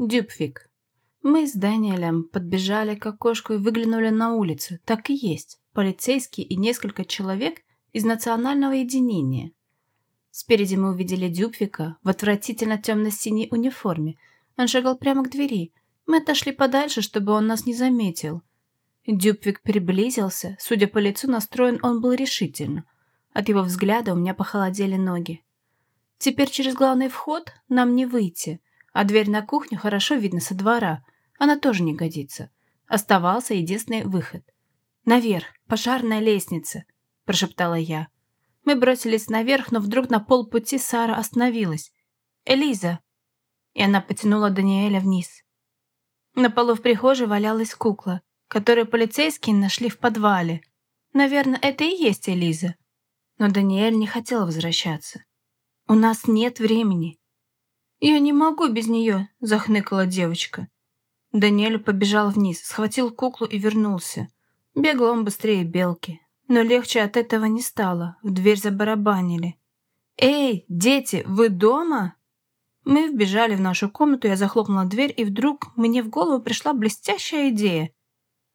Дюпвик. Мы с Даниэлем подбежали к окошку и выглянули на улицу. Так и есть. Полицейские и несколько человек из национального единения. Спереди мы увидели Дюпвика в отвратительно темно-синей униформе. Он шагал прямо к двери. Мы отошли подальше, чтобы он нас не заметил. Дюпвик приблизился. Судя по лицу, настроен он был решительно. От его взгляда у меня похолодели ноги. Теперь через главный вход нам не выйти, а дверь на кухню хорошо видно со двора. Она тоже не годится. Оставался единственный выход. «Наверх, пожарная лестница», – прошептала я. Мы бросились наверх, но вдруг на полпути Сара остановилась. «Элиза!» И она потянула Даниэля вниз. На полу в прихожей валялась кукла, которую полицейские нашли в подвале. Наверное, это и есть Элиза. Но Даниэль не хотел возвращаться. «У нас нет времени». «Я не могу без нее», — захныкала девочка. Даниэль побежал вниз, схватил куклу и вернулся. Бегал он быстрее белки. Но легче от этого не стало. В дверь забарабанили. «Эй, дети, вы дома?» Мы вбежали в нашу комнату, я захлопнула дверь, и вдруг мне в голову пришла блестящая идея.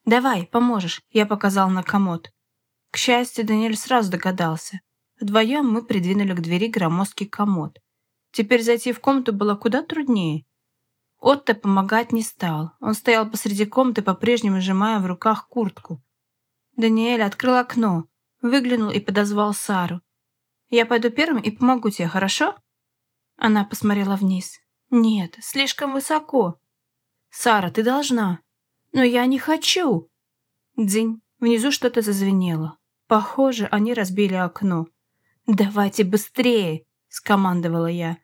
«Давай, поможешь», — я показал на комод. К счастью, Даниэль сразу догадался. Вдвоем мы придвинули к двери громоздкий комод. Теперь зайти в комнату было куда труднее. Отто помогать не стал. Он стоял посреди комнаты, по-прежнему сжимая в руках куртку. Даниэль открыл окно, выглянул и подозвал Сару. «Я пойду первым и помогу тебе, хорошо?» Она посмотрела вниз. «Нет, слишком высоко». «Сара, ты должна». «Но я не хочу». Дзинь, внизу что-то зазвенело. Похоже, они разбили окно. «Давайте быстрее!» — скомандовала я.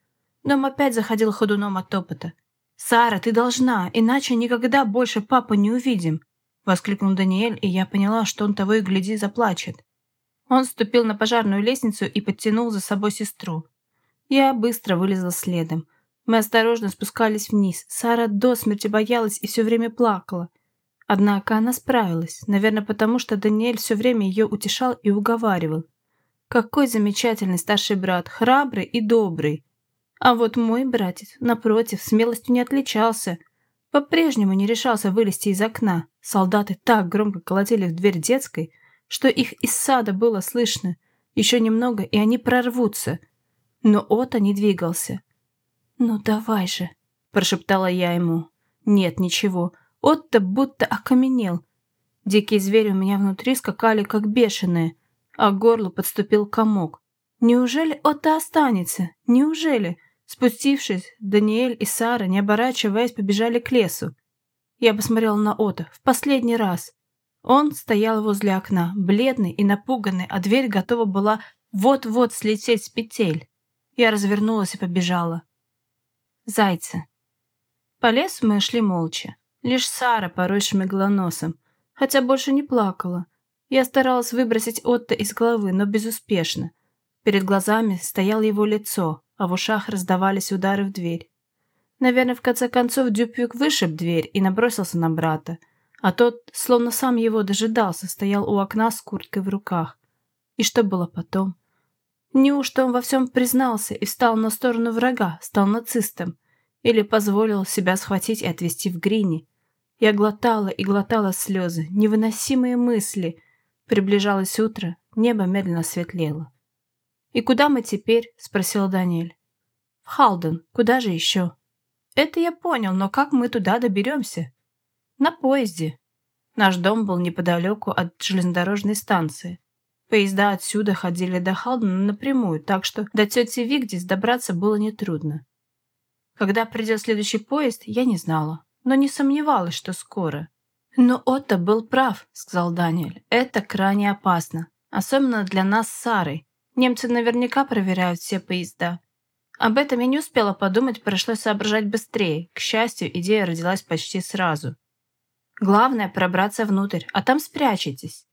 Дом опять заходил ходуном от топота. «Сара, ты должна, иначе никогда больше папу не увидим!» — воскликнул Даниэль, и я поняла, что он того и гляди заплачет. Он ступил на пожарную лестницу и подтянул за собой сестру. Я быстро вылезла следом. Мы осторожно спускались вниз. Сара до смерти боялась и все время плакала. Однако она справилась, наверное, потому что Даниэль все время ее утешал и уговаривал. Какой замечательный старший брат, храбрый и добрый. А вот мой братец, напротив, смелостью не отличался — по-прежнему не решался вылезти из окна. Солдаты так громко колотили в дверь детской, что их из сада было слышно. Еще немного, и они прорвутся. Но Ота не двигался. «Ну давай же», – прошептала я ему. «Нет, ничего. Отто будто окаменел. Дикие звери у меня внутри скакали, как бешеные, а к горлу подступил комок. Неужели Отто останется? Неужели?» Спустившись, Даниэль и Сара, не оборачиваясь, побежали к лесу. Я посмотрел на Ота в последний раз. Он стоял возле окна, бледный и напуганный, а дверь готова была вот-вот слететь с петель. Я развернулась и побежала. Зайцы. По лесу мы шли молча. Лишь Сара порой шмыгла носом, хотя больше не плакала. Я старалась выбросить Отто из головы, но безуспешно. Перед глазами стояло его лицо, а в ушах раздавались удары в дверь. Наверное, в конце концов Дюпюк вышиб дверь и набросился на брата, а тот, словно сам его дожидался, стоял у окна с курткой в руках. И что было потом? Неужто он во всем признался и встал на сторону врага, стал нацистом? Или позволил себя схватить и отвезти в Грини? Я глотала и глотала слезы, невыносимые мысли. Приближалось утро, небо медленно светлело. «И куда мы теперь?» – спросил Даниэль. «В Халден. Куда же еще?» «Это я понял, но как мы туда доберемся?» «На поезде». Наш дом был неподалеку от железнодорожной станции. Поезда отсюда ходили до Халдена напрямую, так что до тети Вигдис добраться было нетрудно. Когда придет следующий поезд, я не знала, но не сомневалась, что скоро. «Но Отто был прав», — сказал Даниэль. «Это крайне опасно, особенно для нас с Сарой. Немцы наверняка проверяют все поезда. Об этом я не успела подумать, пришлось соображать быстрее. К счастью, идея родилась почти сразу. Главное – пробраться внутрь, а там спрячетесь.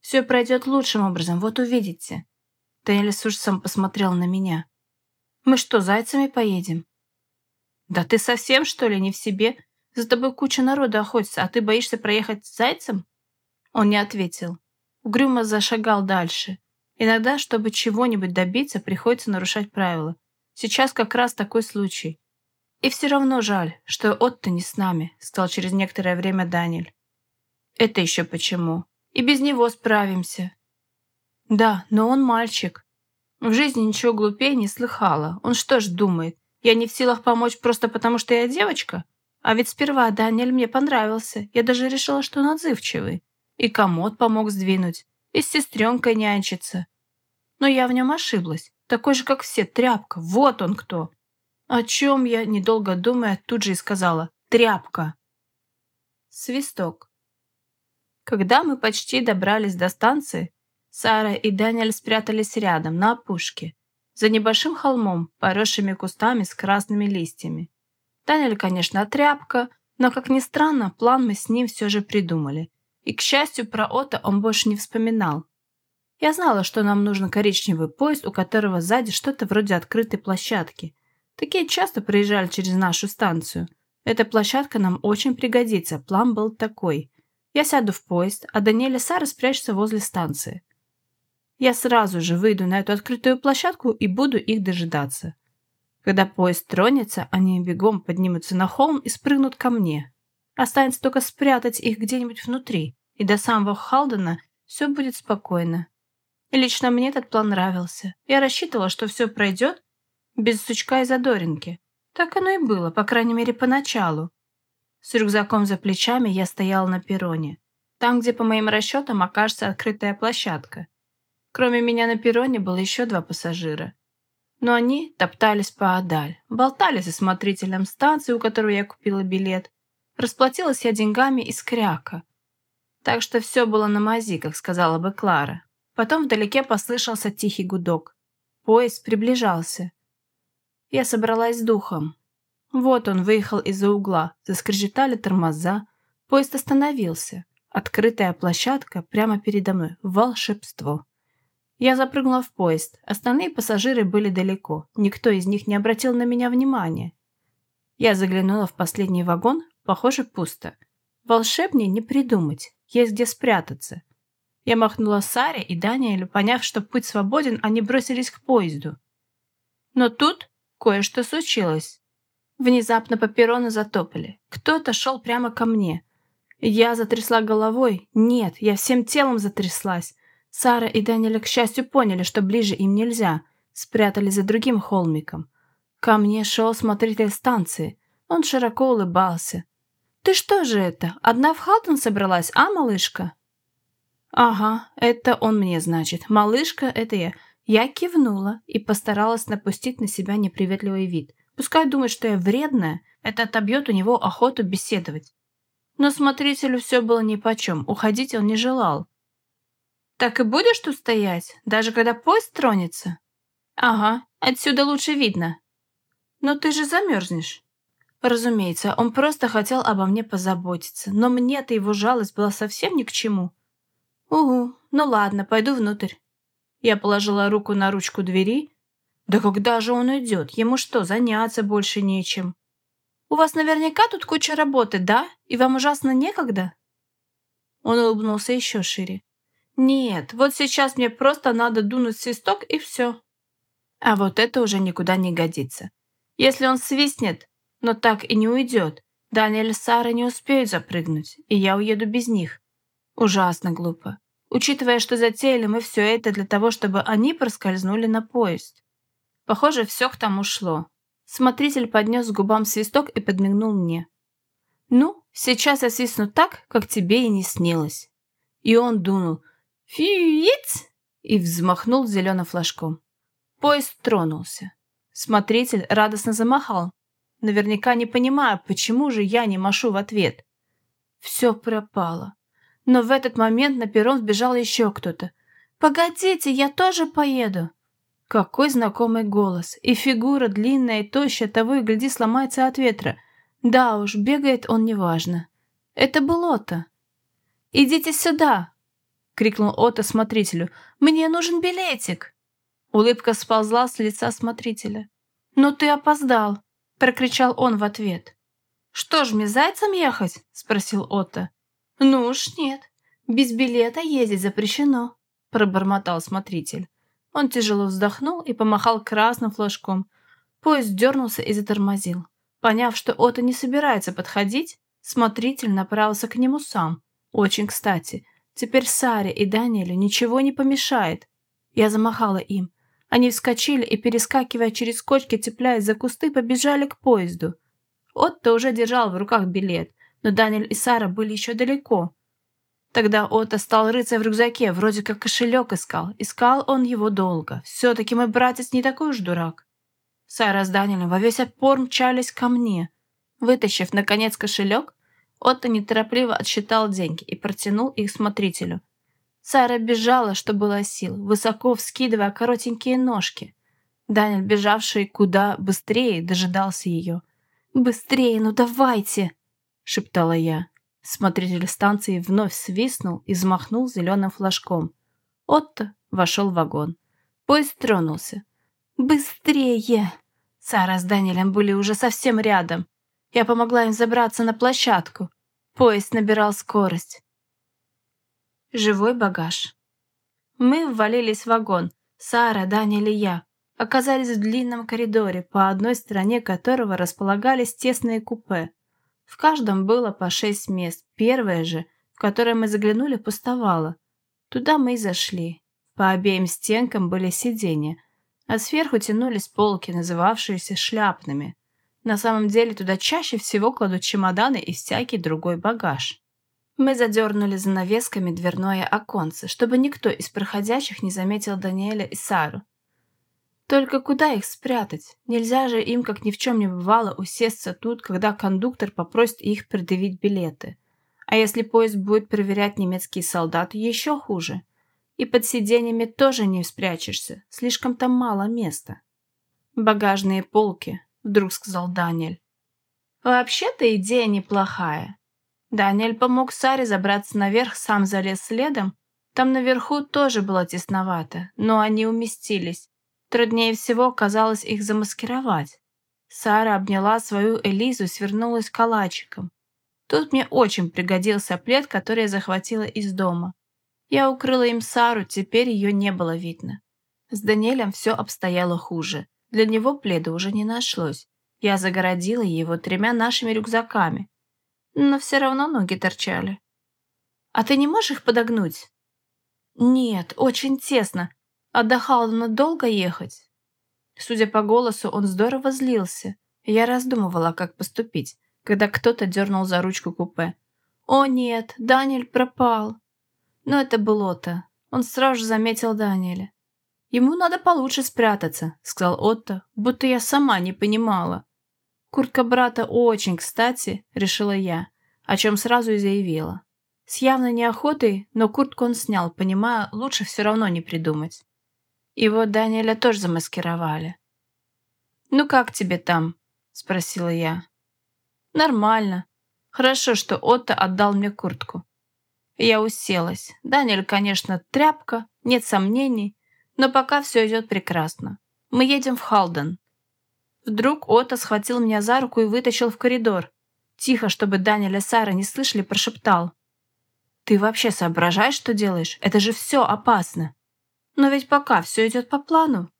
Все пройдет лучшим образом, вот увидите. Таня с ужасом посмотрел на меня. Мы что, зайцами поедем? Да ты совсем, что ли, не в себе? За тобой куча народа охотится, а ты боишься проехать с зайцем? Он не ответил. Угрюмо зашагал дальше. Иногда, чтобы чего-нибудь добиться, приходится нарушать правила. Сейчас как раз такой случай. И все равно жаль, что Отто не с нами, сказал через некоторое время Даниэль. Это еще почему? И без него справимся. Да, но он мальчик. В жизни ничего глупее не слыхала. Он что ж думает, я не в силах помочь просто потому, что я девочка? А ведь сперва Даниэль мне понравился. Я даже решила, что он отзывчивый. И комод помог сдвинуть. И с сестренкой нянчится. Но я в нем ошиблась. Такой же, как все, тряпка. Вот он кто. О чем я, недолго думая, тут же и сказала. Тряпка. Свисток. Когда мы почти добрались до станции, Сара и Даниэль спрятались рядом, на опушке, за небольшим холмом, поросшими кустами с красными листьями. Даниэль, конечно, тряпка, но, как ни странно, план мы с ним все же придумали. И, к счастью, про Ота он больше не вспоминал. Я знала, что нам нужен коричневый поезд, у которого сзади что-то вроде открытой площадки. Такие часто проезжали через нашу станцию. Эта площадка нам очень пригодится, план был такой. Я сяду в поезд, а Даниэль и Сара спрячутся возле станции. Я сразу же выйду на эту открытую площадку и буду их дожидаться. Когда поезд тронется, они бегом поднимутся на холм и спрыгнут ко мне. Останется только спрятать их где-нибудь внутри, и до самого Халдена все будет спокойно. Лично мне этот план нравился. Я рассчитывала, что все пройдет без сучка и задоринки. Так оно и было, по крайней мере, поначалу. С рюкзаком за плечами я стояла на перроне. Там, где, по моим расчетам, окажется открытая площадка. Кроме меня на перроне было еще два пассажира. Но они топтались поодаль, болтали со смотрителем станции, у которого я купила билет. Расплатилась я деньгами из кряка. Так что все было на мази, как сказала бы Клара. Потом вдалеке послышался тихий гудок. Поезд приближался. Я собралась с духом. Вот он выехал из-за угла, заскрежетали тормоза. Поезд остановился. Открытая площадка прямо передо мной. Волшебство. Я запрыгнула в поезд. Остальные пассажиры были далеко. Никто из них не обратил на меня внимания. Я заглянула в последний вагон. Похоже, пусто. Волшебнее не придумать. Есть где спрятаться. Я махнула Саре и Даниэлю, поняв, что путь свободен, они бросились к поезду. Но тут кое-что случилось. Внезапно по перрону затопали. Кто-то шел прямо ко мне. Я затрясла головой. Нет, я всем телом затряслась. Сара и Даниэль, к счастью, поняли, что ближе им нельзя. Спрятались за другим холмиком. Ко мне шел смотритель станции. Он широко улыбался. «Ты что же это, одна в Халтон собралась, а, малышка?» «Ага, это он мне, значит. Малышка — это я». Я кивнула и постаралась напустить на себя неприветливый вид. Пускай думает, что я вредная, это отобьет у него охоту беседовать. Но смотрителю все было нипочем, уходить он не желал. Так и будешь тут стоять, даже когда поезд тронется? Ага, отсюда лучше видно. Но ты же замерзнешь. Разумеется, он просто хотел обо мне позаботиться, но мне-то его жалость была совсем ни к чему. Угу, ну ладно, пойду внутрь. Я положила руку на ручку двери. Да когда же он идет? Ему что, заняться больше нечем? У вас наверняка тут куча работы, да? И вам ужасно некогда? Он улыбнулся еще шире. Нет, вот сейчас мне просто надо дунуть свисток и все. А вот это уже никуда не годится. Если он свистнет, но так и не уйдет, Даниэль и Сара не успеют запрыгнуть, и я уеду без них. Ужасно глупо. Учитывая, что затеяли мы все это для того, чтобы они проскользнули на поезд. Похоже, все к тому шло. Смотритель поднес к губам свисток и подмигнул мне. «Ну, сейчас я свистну так, как тебе и не снилось». И он дунул – «Фииц!» и взмахнул зеленым флажком. Поезд тронулся. Смотритель радостно замахал, наверняка не понимая, почему же я не машу в ответ. Все пропало. Но в этот момент на перрон сбежал еще кто-то. «Погодите, я тоже поеду!» Какой знакомый голос. И фигура длинная и тощая, того и гляди сломается от ветра. Да уж, бегает он неважно. Это было-то. «Идите сюда!» — крикнул Отто смотрителю. «Мне нужен билетик!» Улыбка сползла с лица смотрителя. «Но ты опоздал!» — прокричал он в ответ. «Что ж, мне зайцем ехать?» — спросил Отто. «Ну уж нет. Без билета ездить запрещено», — пробормотал смотритель. Он тяжело вздохнул и помахал красным флажком. Поезд дернулся и затормозил. Поняв, что Отто не собирается подходить, смотритель направился к нему сам. Очень кстати. Теперь Саре и Даниэлю ничего не помешает. Я замахала им. Они вскочили и, перескакивая через кочки, цепляясь за кусты, побежали к поезду. Отто уже держал в руках билет, но Даниэль и Сара были еще далеко. Тогда Отто стал рыться в рюкзаке, вроде как кошелек искал. Искал он его долго. Все-таки мой братец не такой уж дурак. Сара с Даниэлем во весь опор мчались ко мне. Вытащив, наконец, кошелек, Отто неторопливо отсчитал деньги и протянул их смотрителю. Сара бежала, что было сил, высоко вскидывая коротенькие ножки. Даниэль, бежавший куда быстрее, дожидался ее. «Быстрее, ну давайте!» — шептала я. Смотритель станции вновь свистнул и взмахнул зеленым флажком. Отто вошел в вагон. Поезд тронулся. «Быстрее!» Сара с Даниэлем были уже совсем рядом. Я помогла им забраться на площадку. Поезд набирал скорость. Живой багаж. Мы ввалились в вагон. Сара, Даниэль и я. Оказались в длинном коридоре, по одной стороне которого располагались тесные купе. В каждом было по шесть мест. Первое же, в которое мы заглянули, пустовало. Туда мы и зашли. По обеим стенкам были сиденья, а сверху тянулись полки, называвшиеся шляпными. На самом деле туда чаще всего кладут чемоданы и всякий другой багаж. Мы задернули занавесками дверное оконце, чтобы никто из проходящих не заметил Даниэля и Сару. Только куда их спрятать? Нельзя же им, как ни в чем не бывало, усесться тут, когда кондуктор попросит их предъявить билеты. А если поезд будет проверять немецкие солдаты, еще хуже. И под сиденьями тоже не спрячешься, слишком там мало места. «Багажные полки», — вдруг сказал Даниэль. «Вообще-то идея неплохая». Даниэль помог Саре забраться наверх, сам залез следом. Там наверху тоже было тесновато, но они уместились. Труднее всего казалось их замаскировать. Сара обняла свою Элизу свернулась калачиком. Тут мне очень пригодился плед, который я захватила из дома. Я укрыла им Сару, теперь ее не было видно. С Даниэлем все обстояло хуже. Для него пледа уже не нашлось. Я загородила его тремя нашими рюкзаками. Но все равно ноги торчали. «А ты не можешь их подогнуть?» «Нет, очень тесно. А до Халдена ехать?» Судя по голосу, он здорово злился. Я раздумывала, как поступить, когда кто-то дернул за ручку купе. «О нет, Даниэль пропал!» Но это было-то. Он сразу же заметил Даниэля. «Ему надо получше спрятаться», — сказал Отто, будто я сама не понимала. Куртка брата очень кстати, решила я, о чем сразу и заявила. С явной неохотой, но куртку он снял, понимая, лучше все равно не придумать. Вот Даниэля тоже замаскировали. «Ну как тебе там?» – спросила я. «Нормально. Хорошо, что Отто отдал мне куртку». Я уселась. Даниэль, конечно, тряпка, нет сомнений, но пока все идет прекрасно. Мы едем в Халден. Вдруг Отто схватил меня за руку и вытащил в коридор. Тихо, чтобы Даниэль и Сара не слышали, прошептал. «Ты вообще соображаешь, что делаешь? Это же все опасно!» Но ведь пока все идет по плану.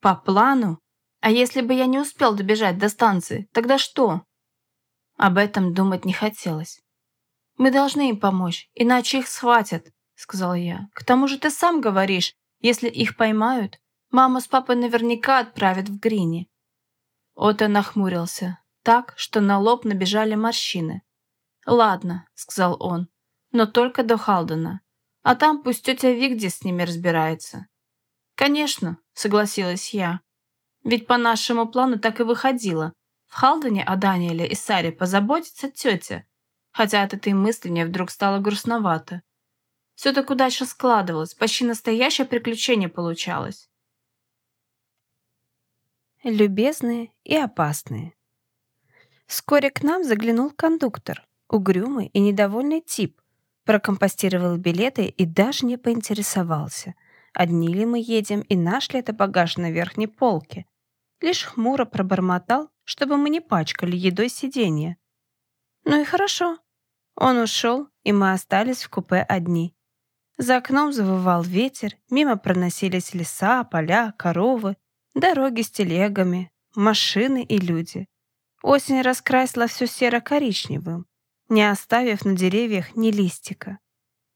По плану? А если бы я не успел добежать до станции, тогда что? Об этом думать не хотелось. Мы должны им помочь, иначе их схватят, сказала я. К тому же ты сам говоришь, если их поймают, мама с папой наверняка отправят в Грини. Ота нахмурился, так, что на лоб набежали морщины. «Ладно», — сказал он, — «но только до Халдена. А там пусть тетя Вигди с ними разбирается. Конечно, согласилась я. Ведь по нашему плану так и выходило. В Халдене о Даниэле и Саре позаботится тетя. Хотя от этой мысли мне вдруг стало грустновато. Все так удачно складывалось, почти настоящее приключение получалось. Любезные и опасные. Вскоре к нам заглянул кондуктор, угрюмый и недовольный тип, прокомпостировал билеты и даже не поинтересовался, одни ли мы едем и наш ли это багаж на верхней полке. Лишь хмуро пробормотал, чтобы мы не пачкали едой сиденья. Ну и хорошо. Он ушел, и мы остались в купе одни. За окном завывал ветер, мимо проносились леса, поля, коровы, дороги с телегами, машины и люди. Осень раскрасила все серо-коричневым, не оставив на деревьях ни листика.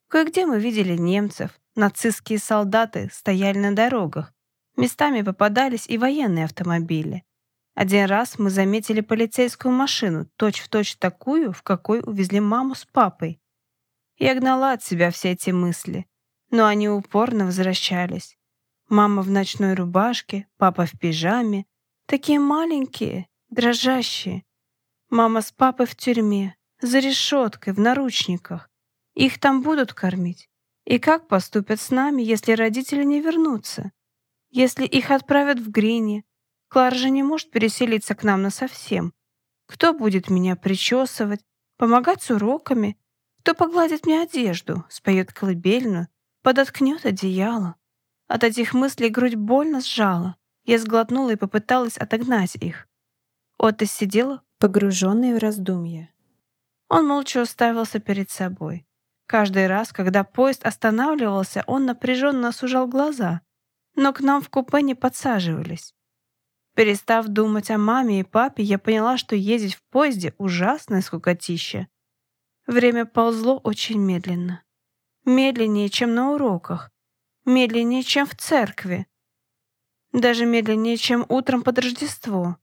Кое-где мы видели немцев, нацистские солдаты стояли на дорогах, местами попадались и военные автомобили. Один раз мы заметили полицейскую машину, точь-в-точь точь такую, в какой увезли маму с папой. Я гнала от себя все эти мысли, но они упорно возвращались. Мама в ночной рубашке, папа в пижаме, такие маленькие, дрожащие. Мама с папой в тюрьме, за решеткой, в наручниках. Их там будут кормить. И как поступят с нами, если родители не вернутся? Если их отправят в Грини, Клара же не может переселиться к нам насовсем. Кто будет меня причесывать, помогать с уроками? Кто погладит мне одежду, споет колыбельную, подоткнет одеяло? От этих мыслей грудь больно сжала. Я сглотнула и попыталась отогнать их. Отто сидела, погруженная в раздумья. Он молча уставился перед собой. Каждый раз, когда поезд останавливался, он напряженно сужал глаза, но к нам в купе не подсаживались. Перестав думать о маме и папе, я поняла, что ездить в поезде — ужасное скукотища. Время ползло очень медленно. Медленнее, чем на уроках. Медленнее, чем в церкви. Даже медленнее, чем утром под Рождество.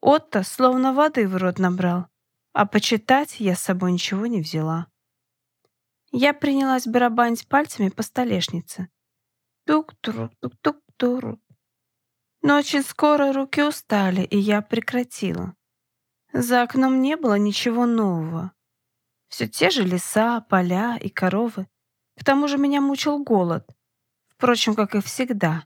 Отто словно воды в рот набрал, а почитать я с собой ничего не взяла. Я принялась барабанить пальцами по столешнице. Тук-тук-тук-тук-тук. Но очень скоро руки устали, и я прекратила. За окном не было ничего нового. Все те же леса, поля и коровы. К тому же меня мучил голод. Впрочем, как и всегда.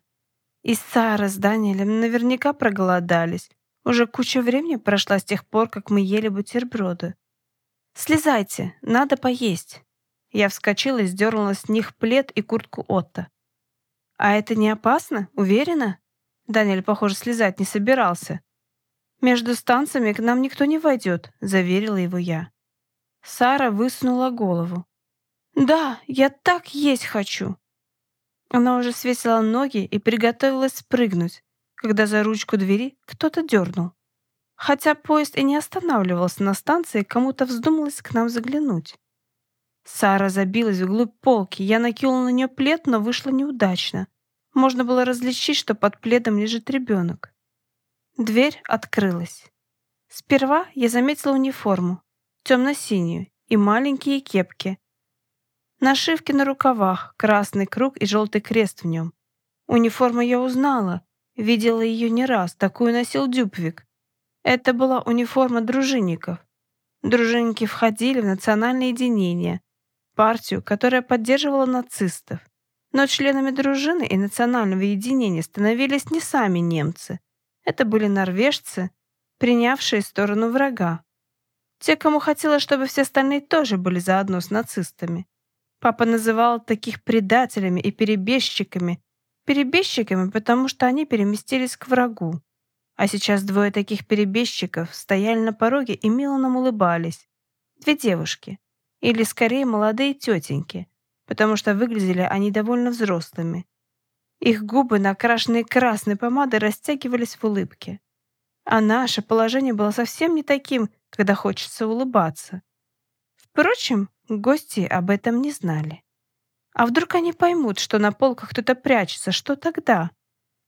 И Сара с Даниэлем наверняка проголодались. Уже куча времени прошла с тех пор, как мы ели бутерброды. «Слезайте, надо поесть». Я вскочила и сдернула с них плед и куртку Отто. «А это не опасно? Уверена?» Даниэль, похоже, слезать не собирался. «Между станциями к нам никто не войдет», — заверила его я. Сара высунула голову. «Да, я так есть хочу!» Она уже свесила ноги и приготовилась спрыгнуть, когда за ручку двери кто-то дернул. Хотя поезд и не останавливался на станции, кому-то вздумалось к нам заглянуть. Сара забилась вглубь полки, я накинула на нее плед, но вышло неудачно. Можно было различить, что под пледом лежит ребенок. Дверь открылась. Сперва я заметила униформу, темно-синюю, и маленькие кепки. Нашивки на рукавах, красный круг и желтый крест в нем. Униформу я узнала, видела ее не раз, такую носил Дюбвик. Это была униформа дружинников. Дружинники входили в национальное единение, партию, которая поддерживала нацистов. Но членами дружины и национального единения становились не сами немцы. Это были норвежцы, принявшие сторону врага. Те, кому хотелось, чтобы все остальные тоже были заодно с нацистами. Папа называл таких предателями и перебежчиками. Перебежчиками, потому что они переместились к врагу. А сейчас двое таких перебежчиков стояли на пороге и мило нам улыбались. Две девушки. Или, скорее, молодые тетеньки потому что выглядели они довольно взрослыми. Их губы, накрашенные красной помадой, растягивались в улыбке. А наше положение было совсем не таким, когда хочется улыбаться. Впрочем, гости об этом не знали. А вдруг они поймут, что на полках кто-то прячется, что тогда?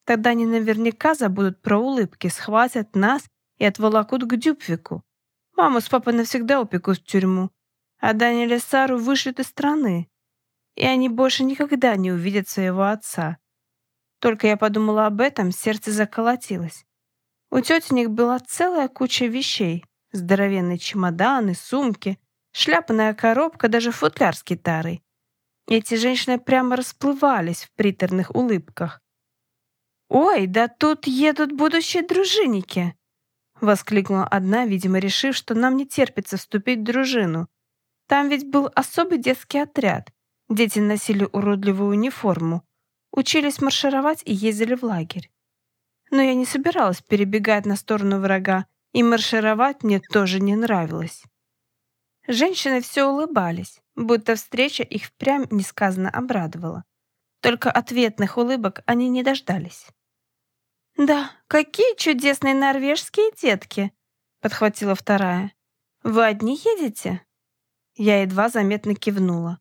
Тогда они наверняка забудут про улыбки, схватят нас и отволокут к Дюбвику. Маму с папой навсегда упекут в тюрьму, а Даниэля Сару вышлют из страны и они больше никогда не увидят своего отца. Только я подумала об этом, сердце заколотилось. У тетенек была целая куча вещей. Здоровенные чемоданы, сумки, шляпная коробка, даже футляр с гитарой. Эти женщины прямо расплывались в приторных улыбках. «Ой, да тут едут будущие дружинники!» Воскликнула одна, видимо, решив, что нам не терпится вступить в дружину. Там ведь был особый детский отряд. Дети носили уродливую униформу, учились маршировать и ездили в лагерь. Но я не собиралась перебегать на сторону врага, и маршировать мне тоже не нравилось. Женщины все улыбались, будто встреча их впрямь несказанно обрадовала. Только ответных улыбок они не дождались. «Да, какие чудесные норвежские детки!» подхватила вторая. «Вы одни едете?» Я едва заметно кивнула.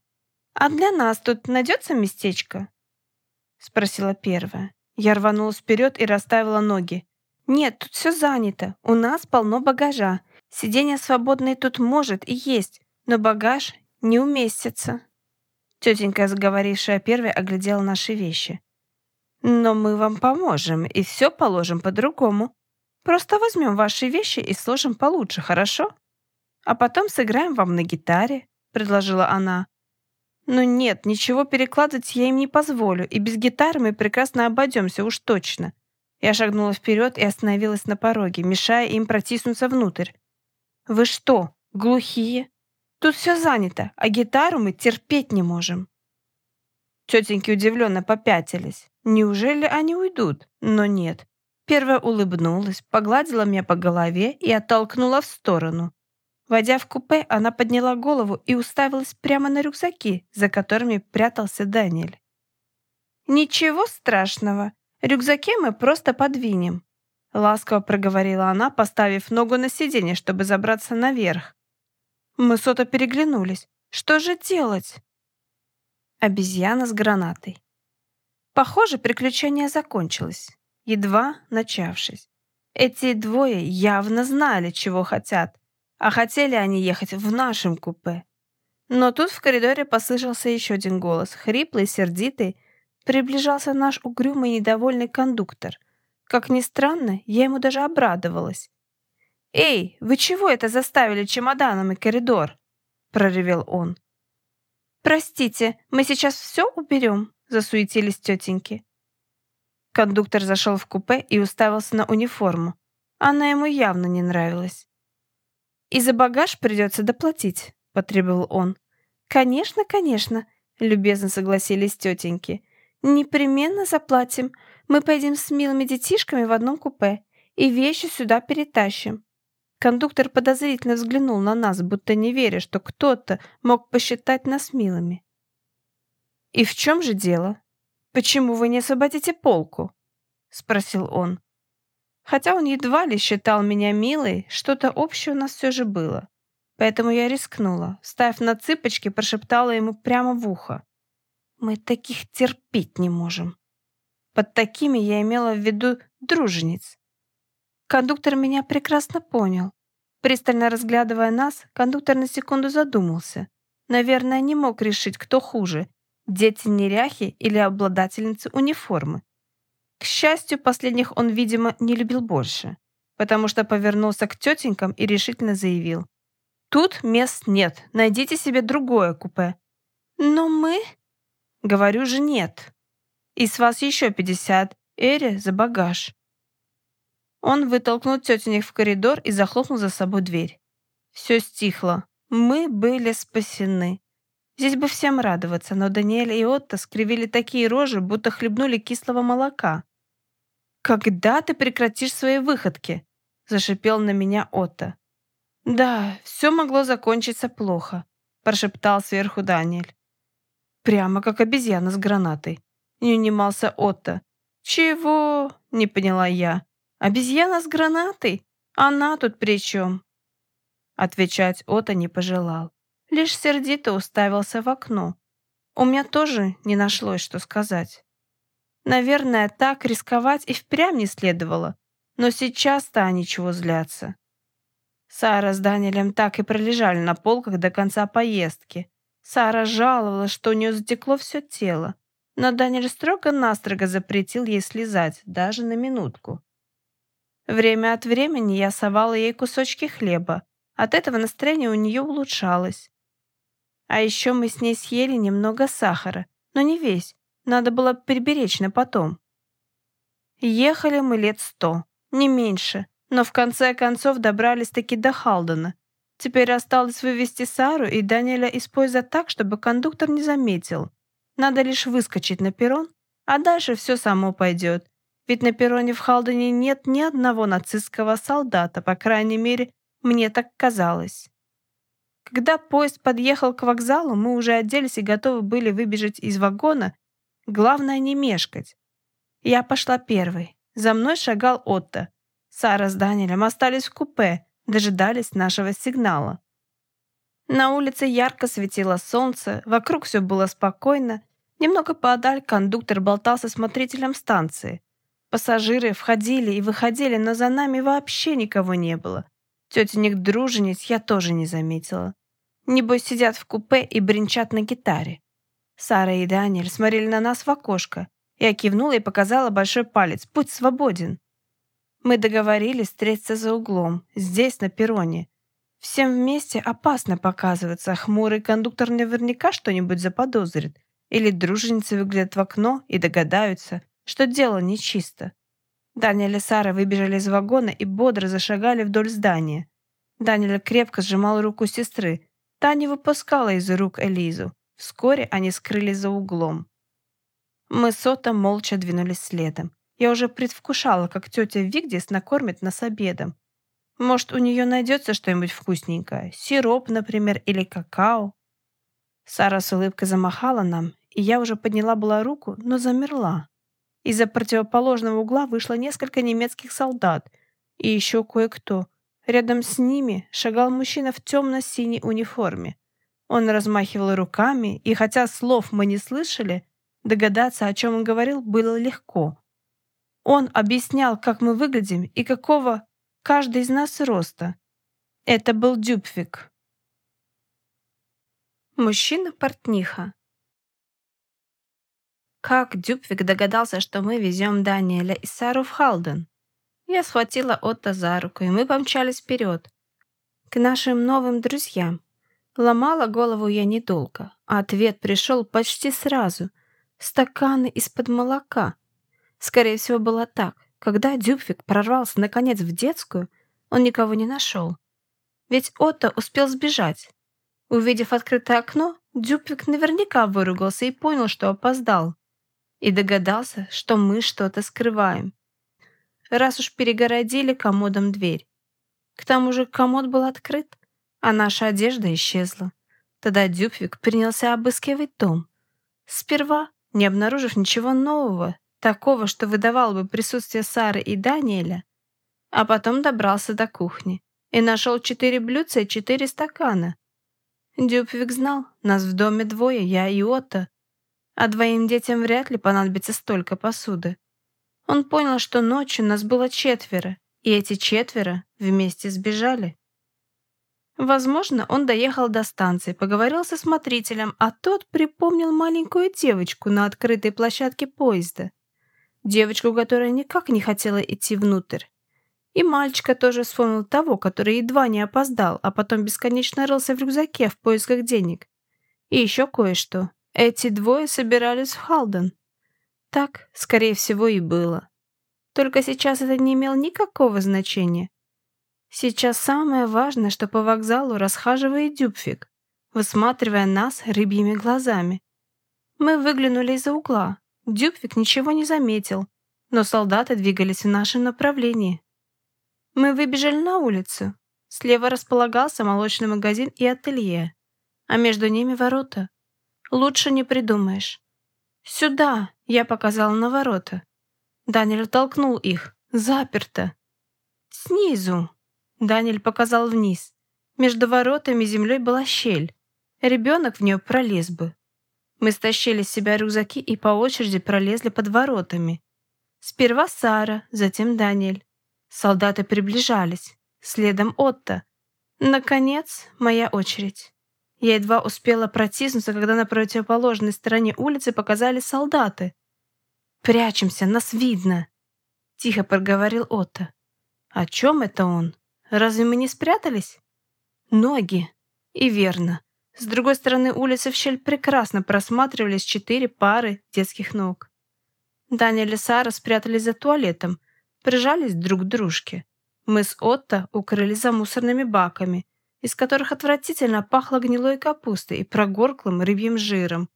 «А для нас тут найдется местечко?» Спросила первая. Я рванулась вперед и расставила ноги. «Нет, тут все занято. У нас полно багажа. Сиденье свободное тут может и есть, но багаж не уместится». Тетенька, заговорившая первой, оглядела наши вещи. «Но мы вам поможем и все положим по-другому. Просто возьмем ваши вещи и сложим получше, хорошо? А потом сыграем вам на гитаре», — предложила она. «Ну нет, ничего перекладывать я им не позволю, и без гитары мы прекрасно обойдемся, уж точно». Я шагнула вперед и остановилась на пороге, мешая им протиснуться внутрь. «Вы что, глухие? Тут все занято, а гитару мы терпеть не можем». Тетеньки удивленно попятились. Неужели они уйдут? Но нет. Первая улыбнулась, погладила меня по голове и оттолкнула в сторону. Войдя в купе, она подняла голову и уставилась прямо на рюкзаки, за которыми прятался Даниэль. «Ничего страшного. Рюкзаки мы просто подвинем», — ласково проговорила она, поставив ногу на сиденье, чтобы забраться наверх. Мы сото переглянулись. «Что же делать?» Обезьяна с гранатой. Похоже, приключение закончилось, едва начавшись. Эти двое явно знали, чего хотят, а хотели они ехать в нашем купе. Но тут в коридоре послышался еще один голос, хриплый, сердитый. Приближался наш угрюмый недовольный кондуктор. Как ни странно, я ему даже обрадовалась. «Эй, вы чего это заставили чемоданом и коридор?» — проревел он. «Простите, мы сейчас все уберем?» — засуетились тетеньки. Кондуктор зашел в купе и уставился на униформу. Она ему явно не нравилась. «И за багаж придется доплатить», — потребовал он. «Конечно, конечно», — любезно согласились тетеньки. «Непременно заплатим. Мы поедем с милыми детишками в одном купе и вещи сюда перетащим». Кондуктор подозрительно взглянул на нас, будто не веря, что кто-то мог посчитать нас милыми. «И в чем же дело? Почему вы не освободите полку?» — спросил он. Хотя он едва ли считал меня милой, что-то общее у нас все же было. Поэтому я рискнула, встав на цыпочки, прошептала ему прямо в ухо. «Мы таких терпеть не можем». Под такими я имела в виду дружениц. Кондуктор меня прекрасно понял. Пристально разглядывая нас, кондуктор на секунду задумался. Наверное, не мог решить, кто хуже — дети неряхи или обладательницы униформы. К счастью, последних он, видимо, не любил больше, потому что повернулся к тетенькам и решительно заявил. «Тут мест нет, найдите себе другое купе». «Но мы...» «Говорю же нет. И с вас еще пятьдесят эри за багаж». Он вытолкнул тетенек в коридор и захлопнул за собой дверь. Все стихло. Мы были спасены. Здесь бы всем радоваться, но Даниэль и Отто скривили такие рожи, будто хлебнули кислого молока. «Когда ты прекратишь свои выходки?» — зашипел на меня Отто. «Да, все могло закончиться плохо», — прошептал сверху Даниэль. «Прямо как обезьяна с гранатой», — не унимался Отто. «Чего?» — не поняла я. «Обезьяна с гранатой? Она тут при чем?» Отвечать Отто не пожелал лишь сердито уставился в окно. У меня тоже не нашлось, что сказать. Наверное, так рисковать и впрямь не следовало, но сейчас-то они чего злятся. Сара с Даниэлем так и пролежали на полках до конца поездки. Сара жаловалась, что у нее затекло все тело, но Даниэль строго-настрого запретил ей слезать, даже на минутку. Время от времени я совала ей кусочки хлеба. От этого настроение у нее улучшалось. А еще мы с ней съели немного сахара, но не весь, надо было приберечь на потом. Ехали мы лет сто, не меньше, но в конце концов добрались-таки до Халдена. Теперь осталось вывести Сару и Даниэля из поезда так, чтобы кондуктор не заметил. Надо лишь выскочить на перрон, а дальше все само пойдет. Ведь на перроне в Халдене нет ни одного нацистского солдата, по крайней мере, мне так казалось. Когда поезд подъехал к вокзалу, мы уже оделись и готовы были выбежать из вагона. Главное не мешкать. Я пошла первой. За мной шагал Отто. Сара с Даниэлем остались в купе, дожидались нашего сигнала. На улице ярко светило солнце, вокруг все было спокойно. Немного поодаль кондуктор болтался смотрителем станции. Пассажиры входили и выходили, но за нами вообще никого не было. Тетенек дружениц я тоже не заметила. Небось сидят в купе и бренчат на гитаре. Сара и Даниэль смотрели на нас в окошко. Я кивнула и показала большой палец. «Путь свободен!» Мы договорились встретиться за углом, здесь, на перроне. Всем вместе опасно показываться, хмурый кондуктор наверняка что-нибудь заподозрит. Или друженицы выглядят в окно и догадаются, что дело нечисто. Даниэль и Сара выбежали из вагона и бодро зашагали вдоль здания. Даниэль крепко сжимал руку сестры. Та не выпускала из рук Элизу. Вскоре они скрылись за углом. Мы с Отто молча двинулись следом. Я уже предвкушала, как тетя Вигдис накормит нас обедом. Может, у нее найдется что-нибудь вкусненькое? Сироп, например, или какао? Сара с улыбкой замахала нам, и я уже подняла была руку, но замерла. Из-за противоположного угла вышло несколько немецких солдат и еще кое-кто. Рядом с ними шагал мужчина в темно-синей униформе. Он размахивал руками, и хотя слов мы не слышали, догадаться, о чем он говорил, было легко. Он объяснял, как мы выглядим и какого каждый из нас роста. Это был Дюпвик. Мужчина-портниха. Как Дюпвик догадался, что мы везем Даниэля и Сару в Халден? Я схватила Отто за руку, и мы помчались вперед. К нашим новым друзьям. Ломала голову я недолго, а ответ пришел почти сразу. Стаканы из-под молока. Скорее всего, было так. Когда Дюпвик прорвался наконец в детскую, он никого не нашел. Ведь Отто успел сбежать. Увидев открытое окно, Дюпвик наверняка выругался и понял, что опоздал. И догадался, что мы что-то скрываем. Раз уж перегородили комодом дверь. К тому же комод был открыт, а наша одежда исчезла. Тогда Дюпвик принялся обыскивать дом. Сперва, не обнаружив ничего нового, такого, что выдавало бы присутствие Сары и Даниэля, а потом добрался до кухни и нашел четыре блюдца и четыре стакана. Дюпвик знал, нас в доме двое, я и Отто, а двоим детям вряд ли понадобится столько посуды. Он понял, что ночью нас было четверо, и эти четверо вместе сбежали. Возможно, он доехал до станции, поговорил со смотрителем, а тот припомнил маленькую девочку на открытой площадке поезда. Девочку, которая никак не хотела идти внутрь. И мальчика тоже вспомнил того, который едва не опоздал, а потом бесконечно рылся в рюкзаке в поисках денег. И еще кое-что. Эти двое собирались в Халден. Так, скорее всего, и было. Только сейчас это не имело никакого значения. Сейчас самое важное, что по вокзалу расхаживает Дюпфик, высматривая нас рыбьими глазами. Мы выглянули из-за угла, Дюбвик ничего не заметил, но солдаты двигались в нашем направлении. Мы выбежали на улицу. Слева располагался молочный магазин и ателье, а между ними ворота. Лучше не придумаешь. «Сюда!» — я показал на ворота. Даниэль толкнул их. «Заперто!» «Снизу!» — Даниэль показал вниз. Между воротами и землей была щель. Ребенок в нее пролез бы. Мы стащили с себя рюкзаки и по очереди пролезли под воротами. Сперва Сара, затем Даниэль. Солдаты приближались. Следом Отто. Наконец, моя очередь. Я едва успела протиснуться, когда на противоположной стороне улицы показались солдаты. «Прячемся, нас видно!» Тихо проговорил Отто. «О чем это он? Разве мы не спрятались?» «Ноги!» И верно. С другой стороны улицы в щель прекрасно просматривались четыре пары детских ног. Даня и Сара спрятались за туалетом, прижались друг к дружке. Мы с Отто укрылись за мусорными баками, из которых отвратительно пахло гнилой капустой и прогорклым рыбьим жиром.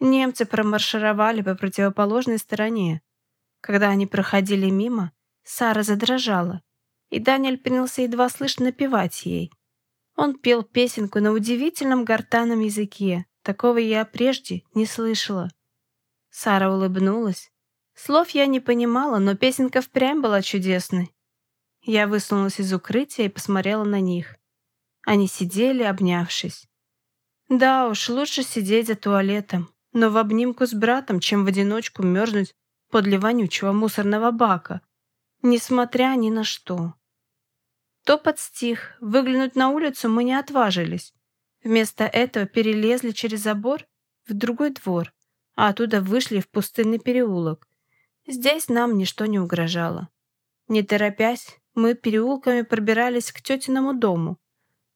Немцы промаршировали по противоположной стороне. Когда они проходили мимо, Сара задрожала, и Даниэль принялся едва слышно напевать ей — он пел песенку на удивительном гортанном языке. Такого я прежде не слышала. Сара улыбнулась. Слов я не понимала, но песенка впрямь была чудесной. Я высунулась из укрытия и посмотрела на них. Они сидели, обнявшись. Да уж, лучше сидеть за туалетом, но в обнимку с братом, чем в одиночку мерзнуть подле вонючего мусорного бака, несмотря ни на что. Топот стих, выглянуть на улицу мы не отважились. Вместо этого перелезли через забор в другой двор, а оттуда вышли в пустынный переулок. Здесь нам ничто не угрожало. Не торопясь, мы переулками пробирались к тетиному дому.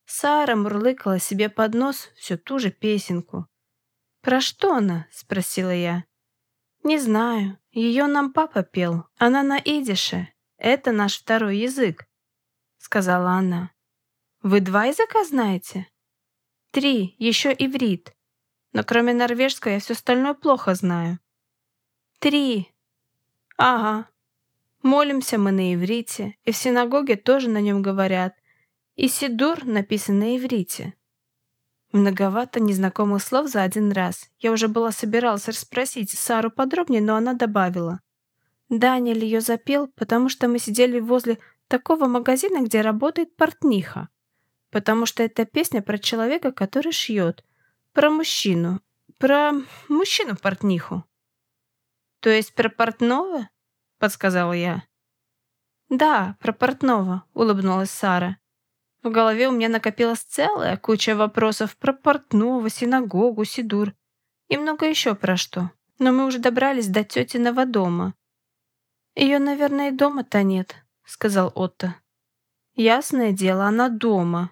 Сара мурлыкала себе под нос всю ту же песенку. «Про что она?» — спросила я. «Не знаю. Ее нам папа пел. Она на идише. Это наш второй язык», — сказала она. «Вы два языка знаете?» «Три, еще иврит. Но кроме норвежского я все остальное плохо знаю». «Три». «Ага. Молимся мы на иврите, и в синагоге тоже на нем говорят. И Сидур написан на иврите». Многовато незнакомых слов за один раз. Я уже была собиралась расспросить Сару подробнее, но она добавила. Даниэль ее запел, потому что мы сидели возле такого магазина, где работает портниха. Потому что это песня про человека, который шьет. Про мужчину. Про мужчину-портниху. То есть про портного? Подсказала я. Да, про портного, улыбнулась Сара. В голове у меня накопилась целая куча вопросов про портного, синагогу, сидур и много еще про что. Но мы уже добрались до тетиного дома. «Ее, наверное, дома-то нет», — сказал Отто. «Ясное дело, она дома».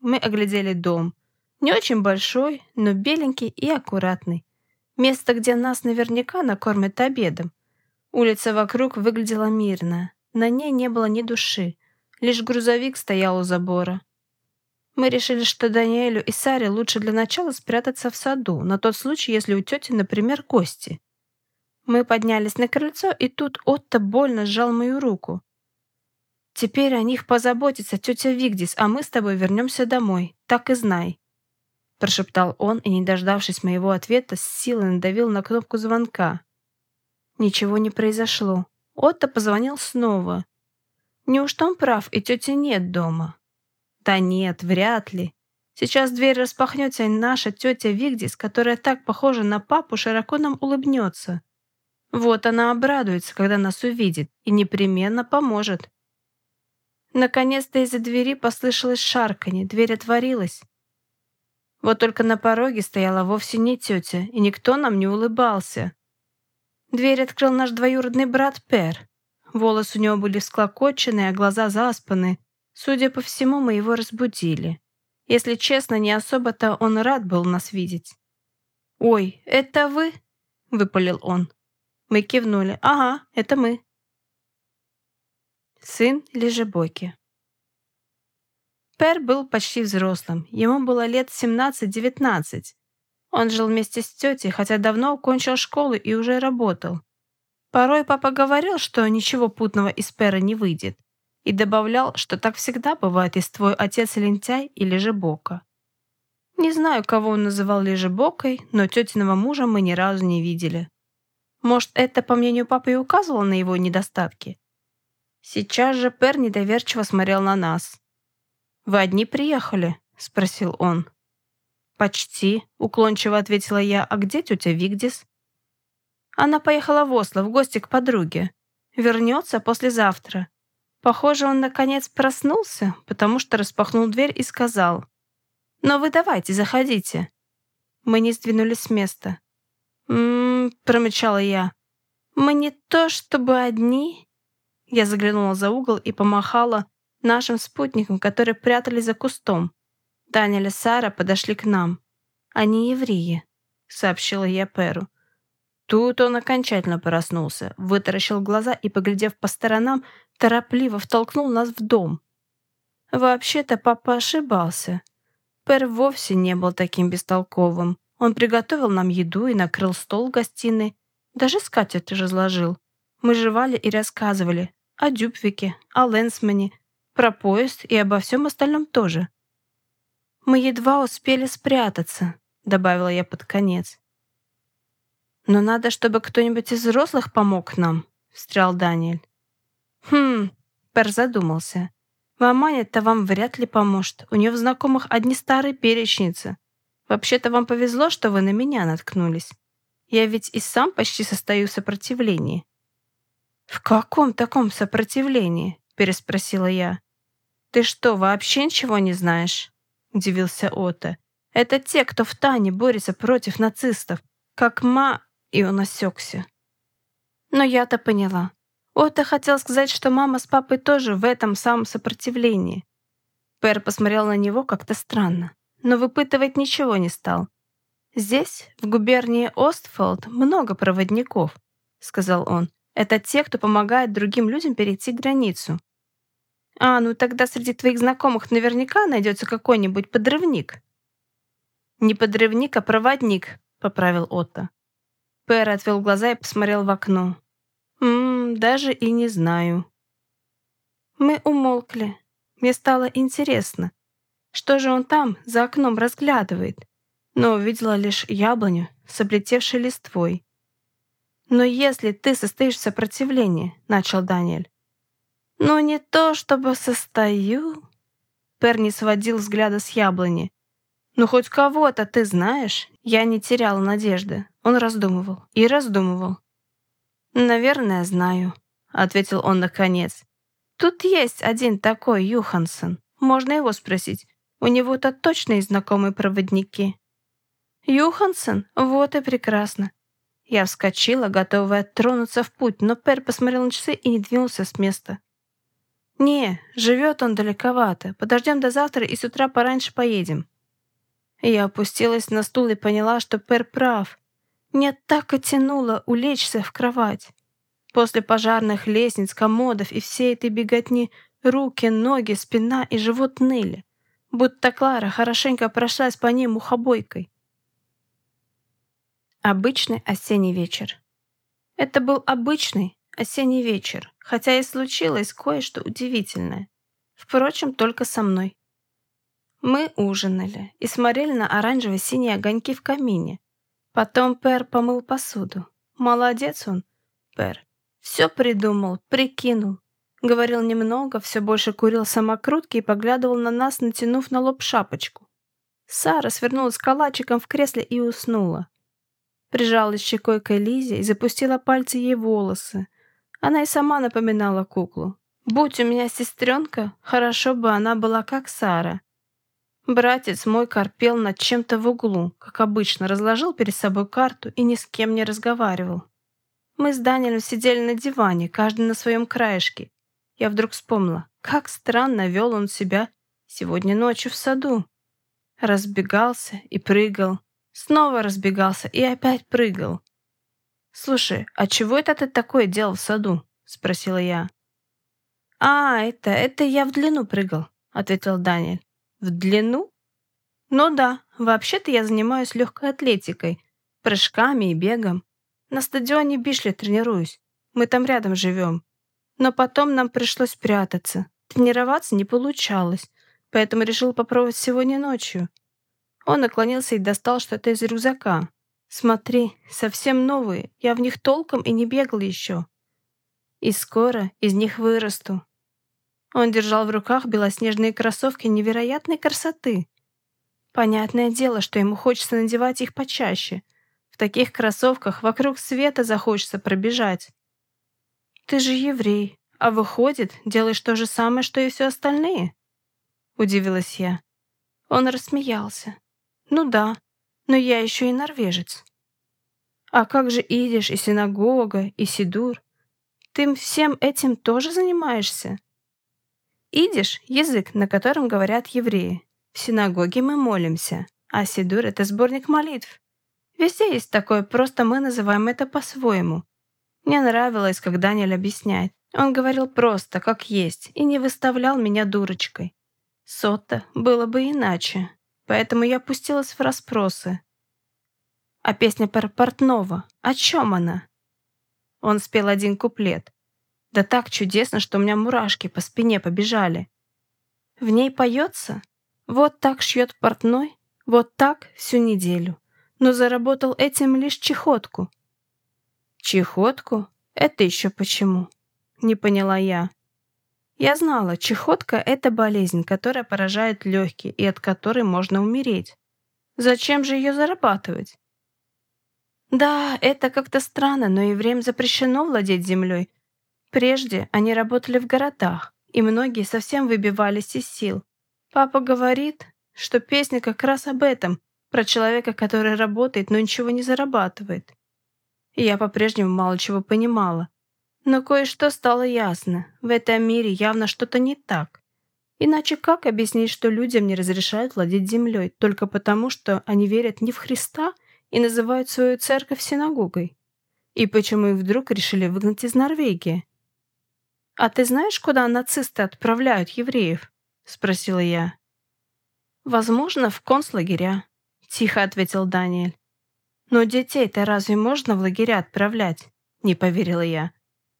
Мы оглядели дом. Не очень большой, но беленький и аккуратный. Место, где нас наверняка накормят обедом. Улица вокруг выглядела мирно. На ней не было ни души. Лишь грузовик стоял у забора. Мы решили, что Даниэлю и Саре лучше для начала спрятаться в саду, на тот случай, если у тети, например, гости. Мы поднялись на крыльцо, и тут Отто больно сжал мою руку. «Теперь о них позаботится тетя Вигдис, а мы с тобой вернемся домой, так и знай», прошептал он и, не дождавшись моего ответа, с силой надавил на кнопку звонка. Ничего не произошло. Отто позвонил снова. Неужто он прав, и тети нет дома? Да нет, вряд ли. Сейчас дверь распахнется, и наша тетя Вигдис, которая так похожа на папу, широко нам улыбнется. Вот она обрадуется, когда нас увидит, и непременно поможет. Наконец-то из-за двери послышалось шарканье, дверь отворилась. Вот только на пороге стояла вовсе не тетя, и никто нам не улыбался. Дверь открыл наш двоюродный брат Пер. Волосы у него были всклокочены, а глаза заспаны. Судя по всему, мы его разбудили. Если честно, не особо-то он рад был нас видеть. «Ой, это вы?» — выпалил он. Мы кивнули. «Ага, это мы». Сын Лежебоки. Пер был почти взрослым. Ему было лет 17-19. Он жил вместе с тетей, хотя давно окончил школу и уже работал. Порой папа говорил, что ничего путного из Пера не выйдет, и добавлял, что так всегда бывает, если твой отец лентяй или же бока. Не знаю, кого он называл лежебокой, но тетиного мужа мы ни разу не видели. Может, это, по мнению папы, и указывало на его недостатки? Сейчас же Пер недоверчиво смотрел на нас. «Вы одни приехали?» — спросил он. «Почти», — уклончиво ответила я. «А где тетя Вигдис?» Она поехала в Осло в гости к подруге. Вернется послезавтра. Похоже, он наконец проснулся, потому что распахнул дверь и сказал. «Но вы давайте, заходите». Мы не сдвинулись с места. «М-м-м», промычала я. «Мы не то чтобы одни». Я заглянула за угол и помахала нашим спутникам, которые прятались за кустом. Даниэль и Сара подошли к нам. «Они евреи», — сообщила я Перу. Тут он окончательно проснулся, вытаращил глаза и, поглядев по сторонам, торопливо втолкнул нас в дом. Вообще-то папа ошибался. Пер вовсе не был таким бестолковым. Он приготовил нам еду и накрыл стол в гостиной. Даже скатерть разложил. Мы жевали и рассказывали о Дюбвике, о Лэнсмане, про поезд и обо всем остальном тоже. «Мы едва успели спрятаться», — добавила я под конец. «Но надо, чтобы кто-нибудь из взрослых помог нам», — встрял Даниэль. «Хм», Пер задумался. Маманя-то вам вряд ли поможет. У нее в знакомых одни старые перечницы. Вообще-то вам повезло, что вы на меня наткнулись. Я ведь и сам почти состою в сопротивлении». «В каком таком сопротивлении?» — переспросила я. «Ты что, вообще ничего не знаешь?» — удивился Ота. «Это те, кто в Тане борется против нацистов, как ма...» И он осекся. Но я-то поняла. Ота хотел сказать, что мама с папой тоже в этом самом сопротивлении. Пэр посмотрел на него как-то странно, но выпытывать ничего не стал. «Здесь, в губернии Остфолд, много проводников», — сказал он. «Это те, кто помогает другим людям перейти границу. А, ну тогда среди твоих знакомых наверняка найдется какой-нибудь подрывник». «Не подрывник, а проводник», — поправил Отто. Пэр отвел глаза и посмотрел в окно. «Ммм, даже и не знаю». Мы умолкли. Мне стало интересно, что же он там за окном разглядывает но увидела лишь яблоню с облетевшей листвой. «Но если ты состоишь в сопротивлении», — начал Даниэль. «Ну не то, чтобы состою...» Пер не сводил взгляда с яблони. «Ну хоть кого-то ты знаешь?» Я не теряла надежды. Он раздумывал и раздумывал. «Наверное, знаю», — ответил он наконец. «Тут есть один такой Юхансон. Можно его спросить. У него-то точно есть знакомые проводники». «Юхансен? Вот и прекрасно!» Я вскочила, готовая тронуться в путь, но Пер посмотрел на часы и не двинулся с места. «Не, живет он далековато. Подождем до завтра и с утра пораньше поедем». Я опустилась на стул и поняла, что Пер прав. Мне так и тянуло улечься в кровать. После пожарных лестниц, комодов и всей этой беготни руки, ноги, спина и живот ныли. Будто Клара хорошенько прошлась по ним мухобойкой. Обычный осенний вечер. Это был обычный осенний вечер, хотя и случилось кое-что удивительное. Впрочем, только со мной. Мы ужинали и смотрели на оранжево-синие огоньки в камине. Потом Пер помыл посуду. Молодец он, Пер. Все придумал, прикинул. Говорил немного, все больше курил самокрутки и поглядывал на нас, натянув на лоб шапочку. Сара свернулась калачиком в кресле и уснула прижалась щекой к Элизе и запустила пальцы ей волосы. Она и сама напоминала куклу. Будь у меня сестренка, хорошо бы она была как Сара. Братец мой корпел над чем-то в углу, как обычно, разложил перед собой карту и ни с кем не разговаривал. Мы с Даниэлем сидели на диване, каждый на своем краешке. Я вдруг вспомнила, как странно вел он себя сегодня ночью в саду. Разбегался и прыгал, Снова разбегался и опять прыгал. «Слушай, а чего это ты такое делал в саду?» — спросила я. «А, это, это я в длину прыгал», — ответил Даниэль. «В длину?» «Ну да, вообще-то я занимаюсь легкой атлетикой, прыжками и бегом. На стадионе Бишли тренируюсь. Мы там рядом живем. Но потом нам пришлось прятаться. Тренироваться не получалось, поэтому решил попробовать сегодня ночью. Он наклонился и достал что-то из рюкзака. «Смотри, совсем новые, я в них толком и не бегал еще. И скоро из них вырасту». Он держал в руках белоснежные кроссовки невероятной красоты. Понятное дело, что ему хочется надевать их почаще. В таких кроссовках вокруг света захочется пробежать. «Ты же еврей, а выходит, делаешь то же самое, что и все остальные?» Удивилась я. Он рассмеялся. Ну да, но я еще и норвежец. А как же идиш и синагога, и сидур? Ты всем этим тоже занимаешься? Идиш — язык, на котором говорят евреи. В синагоге мы молимся, а сидур — это сборник молитв. Везде есть такое, просто мы называем это по-своему. Мне нравилось, как Даниэль объясняет. Он говорил просто, как есть, и не выставлял меня дурочкой. Сотто было бы иначе поэтому я опустилась в расспросы. А песня про Портнова, о чем она? Он спел один куплет. Да так чудесно, что у меня мурашки по спине побежали. В ней поется «Вот так шьет портной, вот так всю неделю, но заработал этим лишь чехотку». «Чехотку? Это еще почему?» — не поняла я. Я знала, чехотка – это болезнь, которая поражает легкие и от которой можно умереть. Зачем же ее зарабатывать? Да, это как-то странно, но евреям запрещено владеть землей. Прежде они работали в городах, и многие совсем выбивались из сил. Папа говорит, что песня как раз об этом, про человека, который работает, но ничего не зарабатывает. Я по-прежнему мало чего понимала. Но кое-что стало ясно. В этом мире явно что-то не так. Иначе как объяснить, что людям не разрешают владеть землей только потому, что они верят не в Христа и называют свою церковь синагогой? И почему их вдруг решили выгнать из Норвегии? «А ты знаешь, куда нацисты отправляют евреев?» — спросила я. «Возможно, в концлагеря», — тихо ответил Даниэль. «Но детей-то разве можно в лагеря отправлять?» — не поверила я.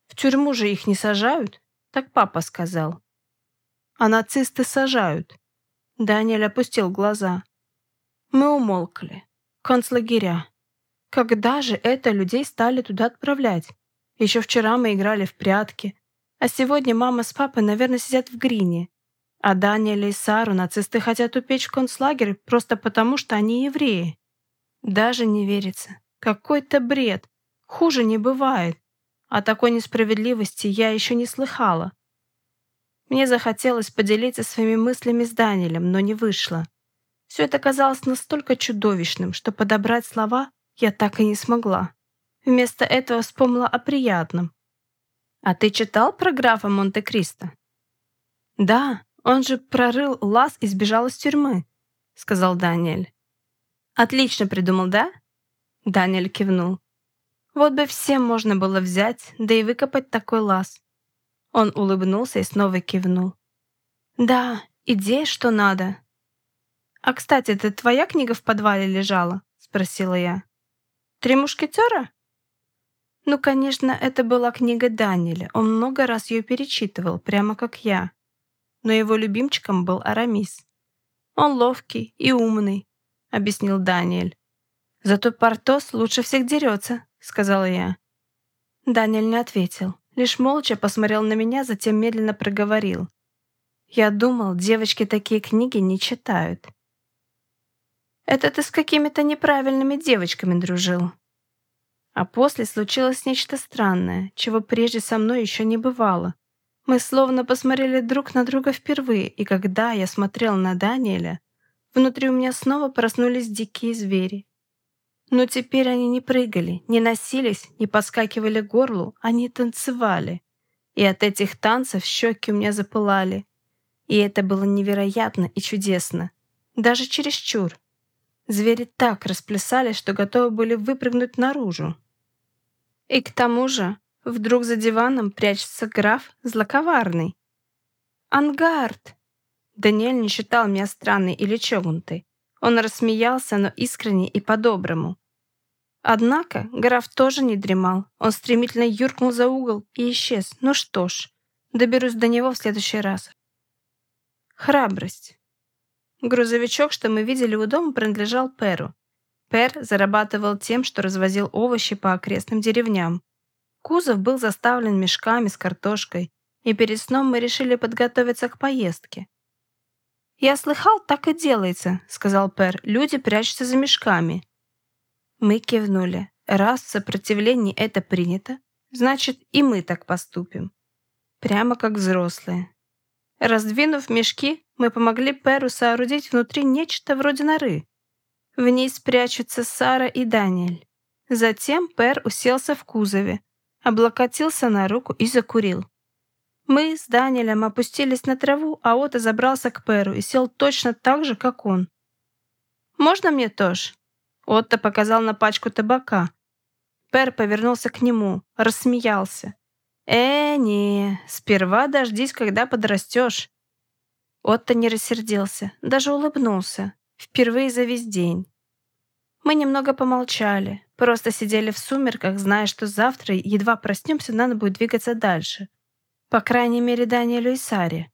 В тюрьму же их не сажают, так папа сказал. А нацисты сажают. Даниэль опустил глаза. Мы умолкли. Концлагеря. Когда же это людей стали туда отправлять? Еще вчера мы играли в прятки, а сегодня мама с папой, наверное, сидят в грине. А Даниэля и Сару нацисты хотят упечь в концлагерь просто потому, что они евреи. Даже не верится. Какой-то бред. Хуже не бывает. О такой несправедливости я еще не слыхала. Мне захотелось поделиться своими мыслями с Даниэлем, но не вышло. Все это казалось настолько чудовищным, что подобрать слова я так и не смогла. Вместо этого вспомнила о приятном. «А ты читал про графа Монте-Кристо?» «Да, он же прорыл лаз и сбежал из тюрьмы», — сказал Даниэль. «Отлично придумал, да?» Даниэль кивнул. Вот бы всем можно было взять, да и выкопать такой лаз. Он улыбнулся и снова кивнул. «Да, идея, что надо». «А, кстати, это твоя книга в подвале лежала?» — спросила я. «Три мушкетера?» Ну, конечно, это была книга Даниэля. Он много раз ее перечитывал, прямо как я. Но его любимчиком был Арамис. «Он ловкий и умный», — объяснил Даниэль. «Зато Портос лучше всех дерется», — сказала я. Даниэль не ответил, лишь молча посмотрел на меня, затем медленно проговорил. «Я думал, девочки такие книги не читают». «Это ты с какими-то неправильными девочками дружил». А после случилось нечто странное, чего прежде со мной еще не бывало. Мы словно посмотрели друг на друга впервые, и когда я смотрел на Даниэля, внутри у меня снова проснулись дикие звери. Но теперь они не прыгали, не носились, не подскакивали горлу, они танцевали. И от этих танцев щеки у меня запылали. И это было невероятно и чудесно. Даже чересчур. Звери так расплясали, что готовы были выпрыгнуть наружу. И к тому же вдруг за диваном прячется граф злоковарный. «Ангард!» Даниэль не считал меня странной или чокнутой. Он рассмеялся, но искренне и по-доброму. Однако граф тоже не дремал. Он стремительно юркнул за угол и исчез. Ну что ж, доберусь до него в следующий раз. Храбрость. Грузовичок, что мы видели у дома, принадлежал Перу. Пер зарабатывал тем, что развозил овощи по окрестным деревням. Кузов был заставлен мешками с картошкой, и перед сном мы решили подготовиться к поездке. «Я слыхал, так и делается», — сказал Пер. «Люди прячутся за мешками». Мы кивнули. Раз в сопротивлении это принято, значит, и мы так поступим. Прямо как взрослые. Раздвинув мешки, мы помогли Перу соорудить внутри нечто вроде норы. В ней спрячутся Сара и Даниэль. Затем Пер уселся в кузове, облокотился на руку и закурил. Мы с Даниэлем опустились на траву, а Ота забрался к Перу и сел точно так же, как он. «Можно мне тоже?» Отто показал на пачку табака. Пер повернулся к нему, рассмеялся. «Э, не, сперва дождись, когда подрастешь». Отто не рассердился, даже улыбнулся. Впервые за весь день. Мы немного помолчали, просто сидели в сумерках, зная, что завтра, едва проснемся, надо будет двигаться дальше. По крайней мере, Даниэлю и Саре.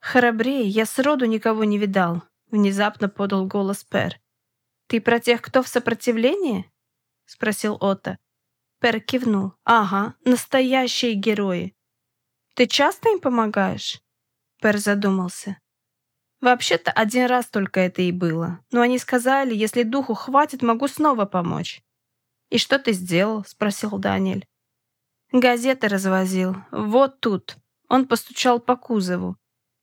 «Храбрее я сроду никого не видал», — внезапно подал голос Пер. «Ты про тех, кто в сопротивлении?» — спросил Отто. Пер кивнул. «Ага, настоящие герои». Ты часто им помогаешь?» Пер задумался. «Вообще-то один раз только это и было. Но они сказали, если духу хватит, могу снова помочь». «И что ты сделал?» — спросил Даниэль. «Газеты развозил. Вот тут». Он постучал по кузову.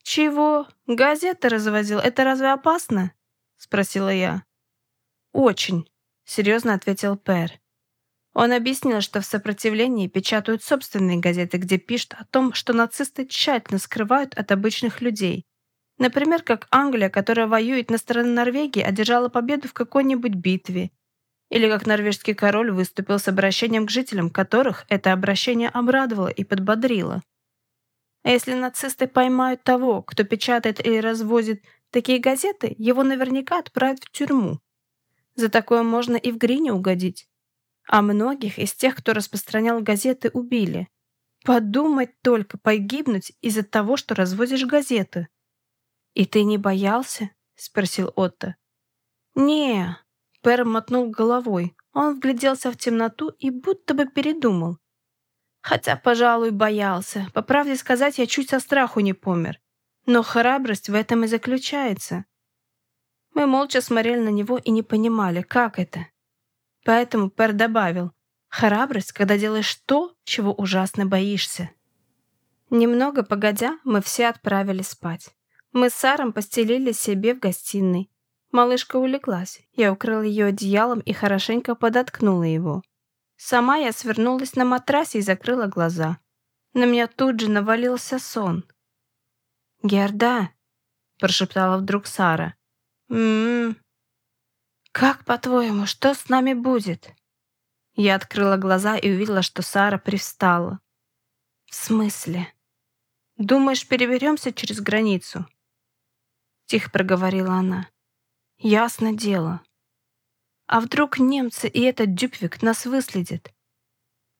«Чего? Газеты развозил? Это разве опасно?» — спросила я. «Очень», — серьезно ответил Пер. Он объяснил, что в сопротивлении печатают собственные газеты, где пишут о том, что нацисты тщательно скрывают от обычных людей. Например, как Англия, которая воюет на стороне Норвегии, одержала победу в какой-нибудь битве. Или как норвежский король выступил с обращением к жителям, которых это обращение обрадовало и подбодрило. А если нацисты поймают того, кто печатает или развозит такие газеты, его наверняка отправят в тюрьму. За такое можно и в Грине угодить. А многих из тех, кто распространял газеты, убили. Подумать только, погибнуть из-за того, что развозишь газеты. «И ты не боялся?» — спросил Отто. «Не». Пэр мотнул головой. Он вгляделся в темноту и будто бы передумал. Хотя, пожалуй, боялся. По правде сказать, я чуть со страху не помер. Но храбрость в этом и заключается. Мы молча смотрели на него и не понимали, как это. Поэтому Пер добавил, храбрость, когда делаешь то, чего ужасно боишься. Немного погодя, мы все отправились спать. Мы с Саром постелили себе в гостиной. Малышка улеглась. Я укрыл ее одеялом и хорошенько подоткнула его. Сама я свернулась на матрасе и закрыла глаза. На меня тут же навалился сон. «Герда!» — прошептала вдруг Сара. «М-м-м!» «Как, по-твоему, что с нами будет?» Я открыла глаза и увидела, что Сара привстала. «В смысле? Думаешь, переберемся через границу?» Тихо проговорила она. «Ясно дело. А вдруг немцы и этот Дюпвик нас выследят?»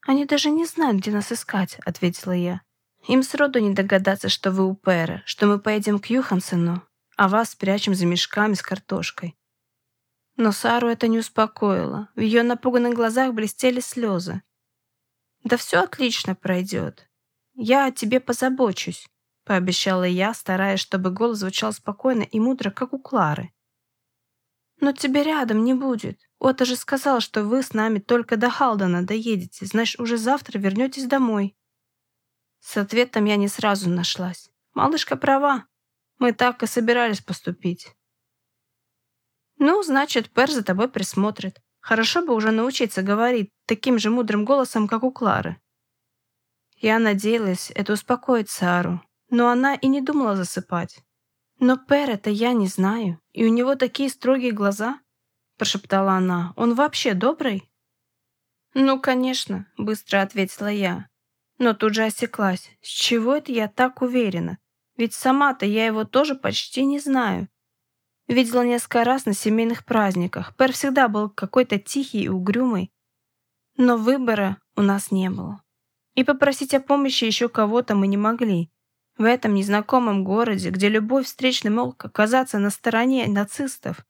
«Они даже не знают, где нас искать», — ответила я. «Им сроду не догадаться, что вы у Пэра, что мы поедем к Юхансену, а вас спрячем за мешками с картошкой. Но Сару это не успокоило. В ее напуганных глазах блестели слезы. «Да все отлично пройдет. Я о тебе позабочусь», — пообещала я, стараясь, чтобы голос звучал спокойно и мудро, как у Клары. «Но тебя рядом не будет. Ота же сказал, что вы с нами только до Халдена доедете, значит, уже завтра вернетесь домой». С ответом я не сразу нашлась. Малышка права. Мы так и собирались поступить. «Ну, значит, Пер за тобой присмотрит. Хорошо бы уже научиться говорить таким же мудрым голосом, как у Клары». Я надеялась, это успокоит Сару, но она и не думала засыпать. «Но Пер это я не знаю, и у него такие строгие глаза», — прошептала она. «Он вообще добрый?» «Ну, конечно», — быстро ответила я. Но тут же осеклась. С чего это я так уверена? Ведь сама-то я его тоже почти не знаю. Видела несколько раз на семейных праздниках. Пэр всегда был какой-то тихий и угрюмый. Но выбора у нас не было. И попросить о помощи еще кого-то мы не могли. В этом незнакомом городе, где любой встречный мог оказаться на стороне нацистов,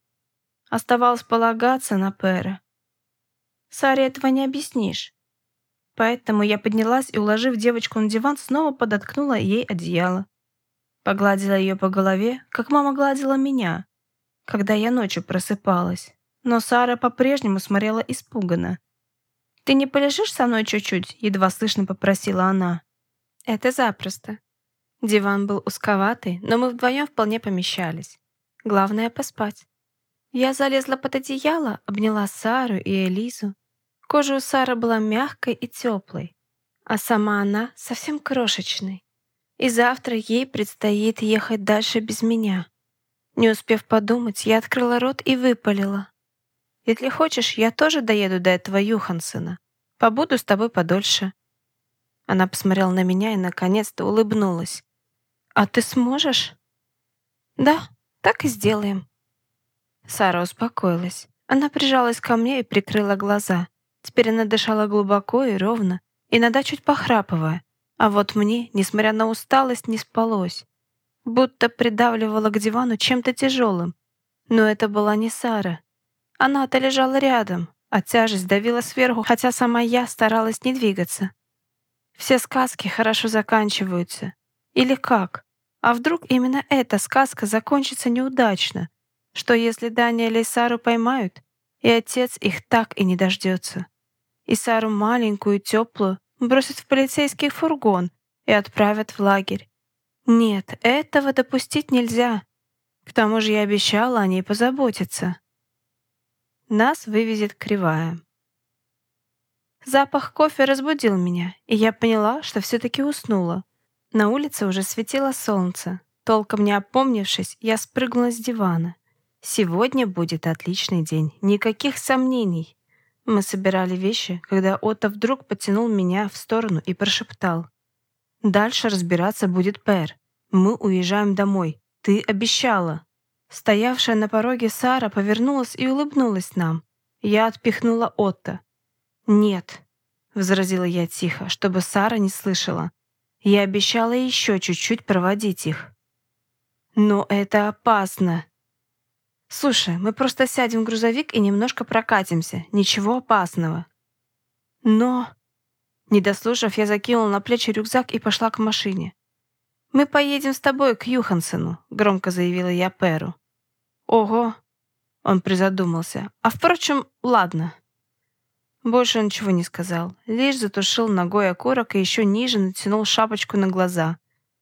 оставалось полагаться на Пэра. Саре этого не объяснишь. Поэтому я поднялась и, уложив девочку на диван, снова подоткнула ей одеяло. Погладила ее по голове, как мама гладила меня, когда я ночью просыпалась. Но Сара по-прежнему смотрела испуганно. «Ты не полежишь со мной чуть-чуть?» — едва слышно попросила она. «Это запросто». Диван был узковатый, но мы вдвоем вполне помещались. Главное — поспать. Я залезла под одеяло, обняла Сару и Элизу. Кожа у Сары была мягкой и теплой, а сама она совсем крошечной. И завтра ей предстоит ехать дальше без меня. Не успев подумать, я открыла рот и выпалила. «Если хочешь, я тоже доеду до этого Юхансена. Побуду с тобой подольше». Она посмотрела на меня и наконец-то улыбнулась. «А ты сможешь?» «Да, так и сделаем». Сара успокоилась. Она прижалась ко мне и прикрыла глаза. Теперь она дышала глубоко и ровно, иногда чуть похрапывая. А вот мне, несмотря на усталость, не спалось будто придавливала к дивану чем-то тяжелым. Но это была не Сара. Она-то лежала рядом, а тяжесть давила сверху, хотя сама я старалась не двигаться. Все сказки хорошо заканчиваются. Или как? А вдруг именно эта сказка закончится неудачно? Что если Даниэля и Сару поймают, и отец их так и не дождется? И Сару маленькую, теплую, бросят в полицейский фургон и отправят в лагерь. Нет, этого допустить нельзя. К тому же я обещала о ней позаботиться. Нас вывезет кривая. Запах кофе разбудил меня, и я поняла, что все-таки уснула. На улице уже светило солнце. Толком не опомнившись, я спрыгнула с дивана. Сегодня будет отличный день, никаких сомнений. Мы собирали вещи, когда Отто вдруг потянул меня в сторону и прошептал. «Дальше разбираться будет Пэр. Мы уезжаем домой. Ты обещала». Стоявшая на пороге Сара повернулась и улыбнулась нам. Я отпихнула Отто. «Нет», — возразила я тихо, чтобы Сара не слышала. Я обещала еще чуть-чуть проводить их. «Но это опасно», «Слушай, мы просто сядем в грузовик и немножко прокатимся. Ничего опасного». «Но...» Не дослушав, я закинула на плечи рюкзак и пошла к машине. «Мы поедем с тобой к Юхансену», — громко заявила я Перу. «Ого!» — он призадумался. «А впрочем, ладно». Больше он ничего не сказал, лишь затушил ногой окурок и еще ниже натянул шапочку на глаза.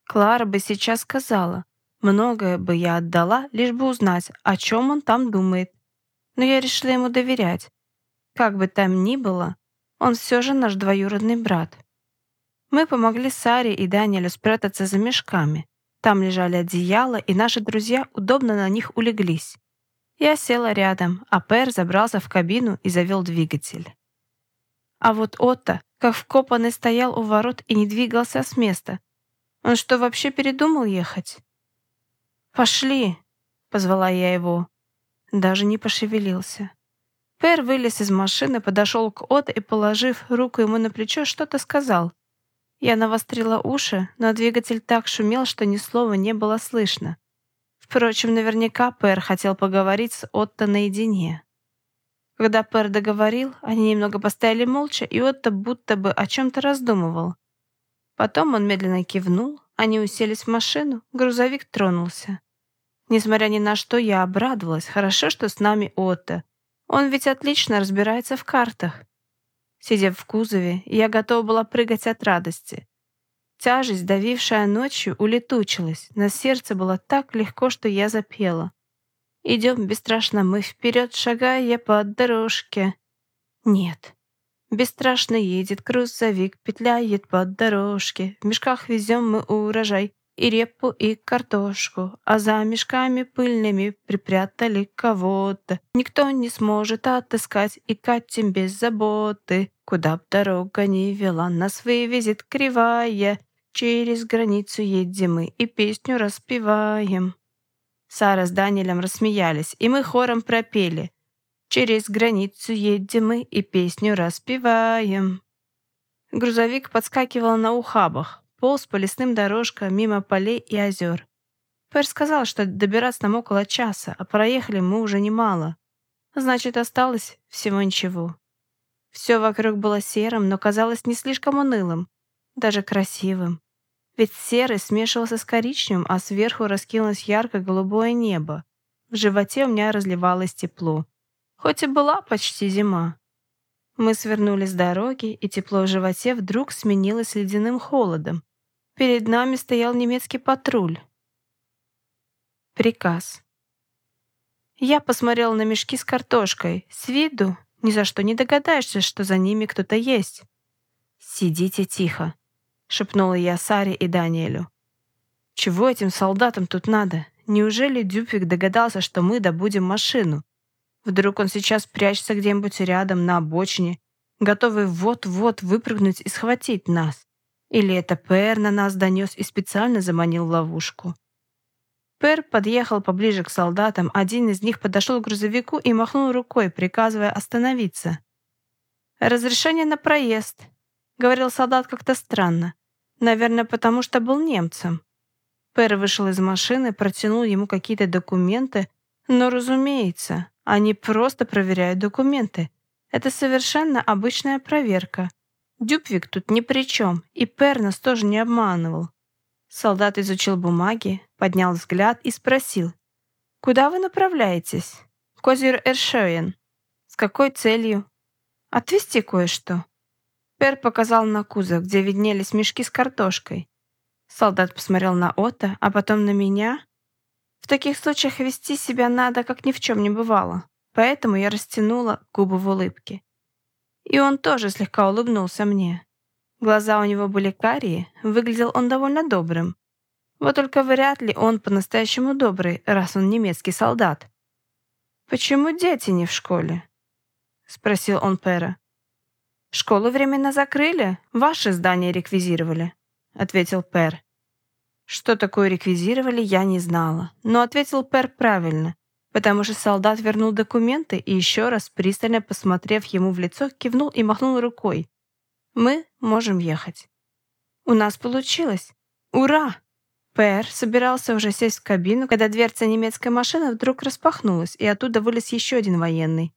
Клара бы сейчас сказала, Многое бы я отдала, лишь бы узнать, о чем он там думает. Но я решила ему доверять. Как бы там ни было, он все же наш двоюродный брат. Мы помогли Саре и Даниэлю спрятаться за мешками. Там лежали одеяла, и наши друзья удобно на них улеглись. Я села рядом, а Пэр забрался в кабину и завел двигатель. А вот Отто, как вкопанный, стоял у ворот и не двигался с места. Он что, вообще передумал ехать? «Пошли!» — позвала я его. Даже не пошевелился. Пэр вылез из машины, подошел к От и, положив руку ему на плечо, что-то сказал. Я навострила уши, но двигатель так шумел, что ни слова не было слышно. Впрочем, наверняка Пэр хотел поговорить с Отто наедине. Когда Пэр договорил, они немного постояли молча, и Отто будто бы о чем-то раздумывал. Потом он медленно кивнул, они уселись в машину, грузовик тронулся. Несмотря ни на что, я обрадовалась. Хорошо, что с нами Отто. Он ведь отлично разбирается в картах. Сидя в кузове, я готова была прыгать от радости. Тяжесть, давившая ночью, улетучилась. На сердце было так легко, что я запела. Идем бесстрашно мы вперед, шагая по дорожке. Нет. Бесстрашно едет грузовик, петляет по дорожке. В мешках везем мы урожай и репу, и картошку, а за мешками пыльными припрятали кого-то. Никто не сможет отыскать и катим без заботы. Куда б дорога не вела, нас вывезет кривая. Через границу едем мы и песню распеваем. Сара с Даниэлем рассмеялись, и мы хором пропели. Через границу едем мы и песню распеваем. Грузовик подскакивал на ухабах полз по лесным дорожкам мимо полей и озер. Пэр сказал, что добираться нам около часа, а проехали мы уже немало. Значит, осталось всего ничего. Все вокруг было серым, но казалось не слишком унылым, даже красивым. Ведь серый смешивался с коричневым, а сверху раскинулось ярко-голубое небо. В животе у меня разливалось тепло. Хоть и была почти зима. Мы свернули с дороги, и тепло в животе вдруг сменилось ледяным холодом. Перед нами стоял немецкий патруль. Приказ. Я посмотрел на мешки с картошкой. С виду ни за что не догадаешься, что за ними кто-то есть. «Сидите тихо», — шепнула я Саре и Даниэлю. «Чего этим солдатам тут надо? Неужели Дюпик догадался, что мы добудем машину? Вдруг он сейчас прячется где-нибудь рядом, на обочине, готовый вот-вот выпрыгнуть и схватить нас? Или это Пэр на нас донес и специально заманил в ловушку? Пэр подъехал поближе к солдатам, один из них подошел к грузовику и махнул рукой, приказывая остановиться. «Разрешение на проезд», — говорил солдат как-то странно. Наверное, потому что был немцем. Пэр вышел из машины, протянул ему какие-то документы, но, разумеется, они просто проверяют документы. Это совершенно обычная проверка. Дюпвик тут ни при чем, и Пер нас тоже не обманывал. Солдат изучил бумаги, поднял взгляд и спросил. «Куда вы направляетесь?» «Козир Эршоен». «С какой целью?» «Отвезти кое-что». Пер показал на кузов, где виднелись мешки с картошкой. Солдат посмотрел на Ота, а потом на меня. В таких случаях вести себя надо, как ни в чем не бывало. Поэтому я растянула губы в улыбке. И он тоже слегка улыбнулся мне. Глаза у него были карие, выглядел он довольно добрым. Вот только вряд ли он по-настоящему добрый, раз он немецкий солдат. «Почему дети не в школе?» — спросил он Пера. «Школу временно закрыли, ваши здания реквизировали», — ответил Пер. Что такое реквизировали, я не знала, но ответил Пер правильно потому что солдат вернул документы и еще раз, пристально посмотрев ему в лицо, кивнул и махнул рукой. «Мы можем ехать». «У нас получилось! Ура!» Пэр собирался уже сесть в кабину, когда дверца немецкой машины вдруг распахнулась, и оттуда вылез еще один военный.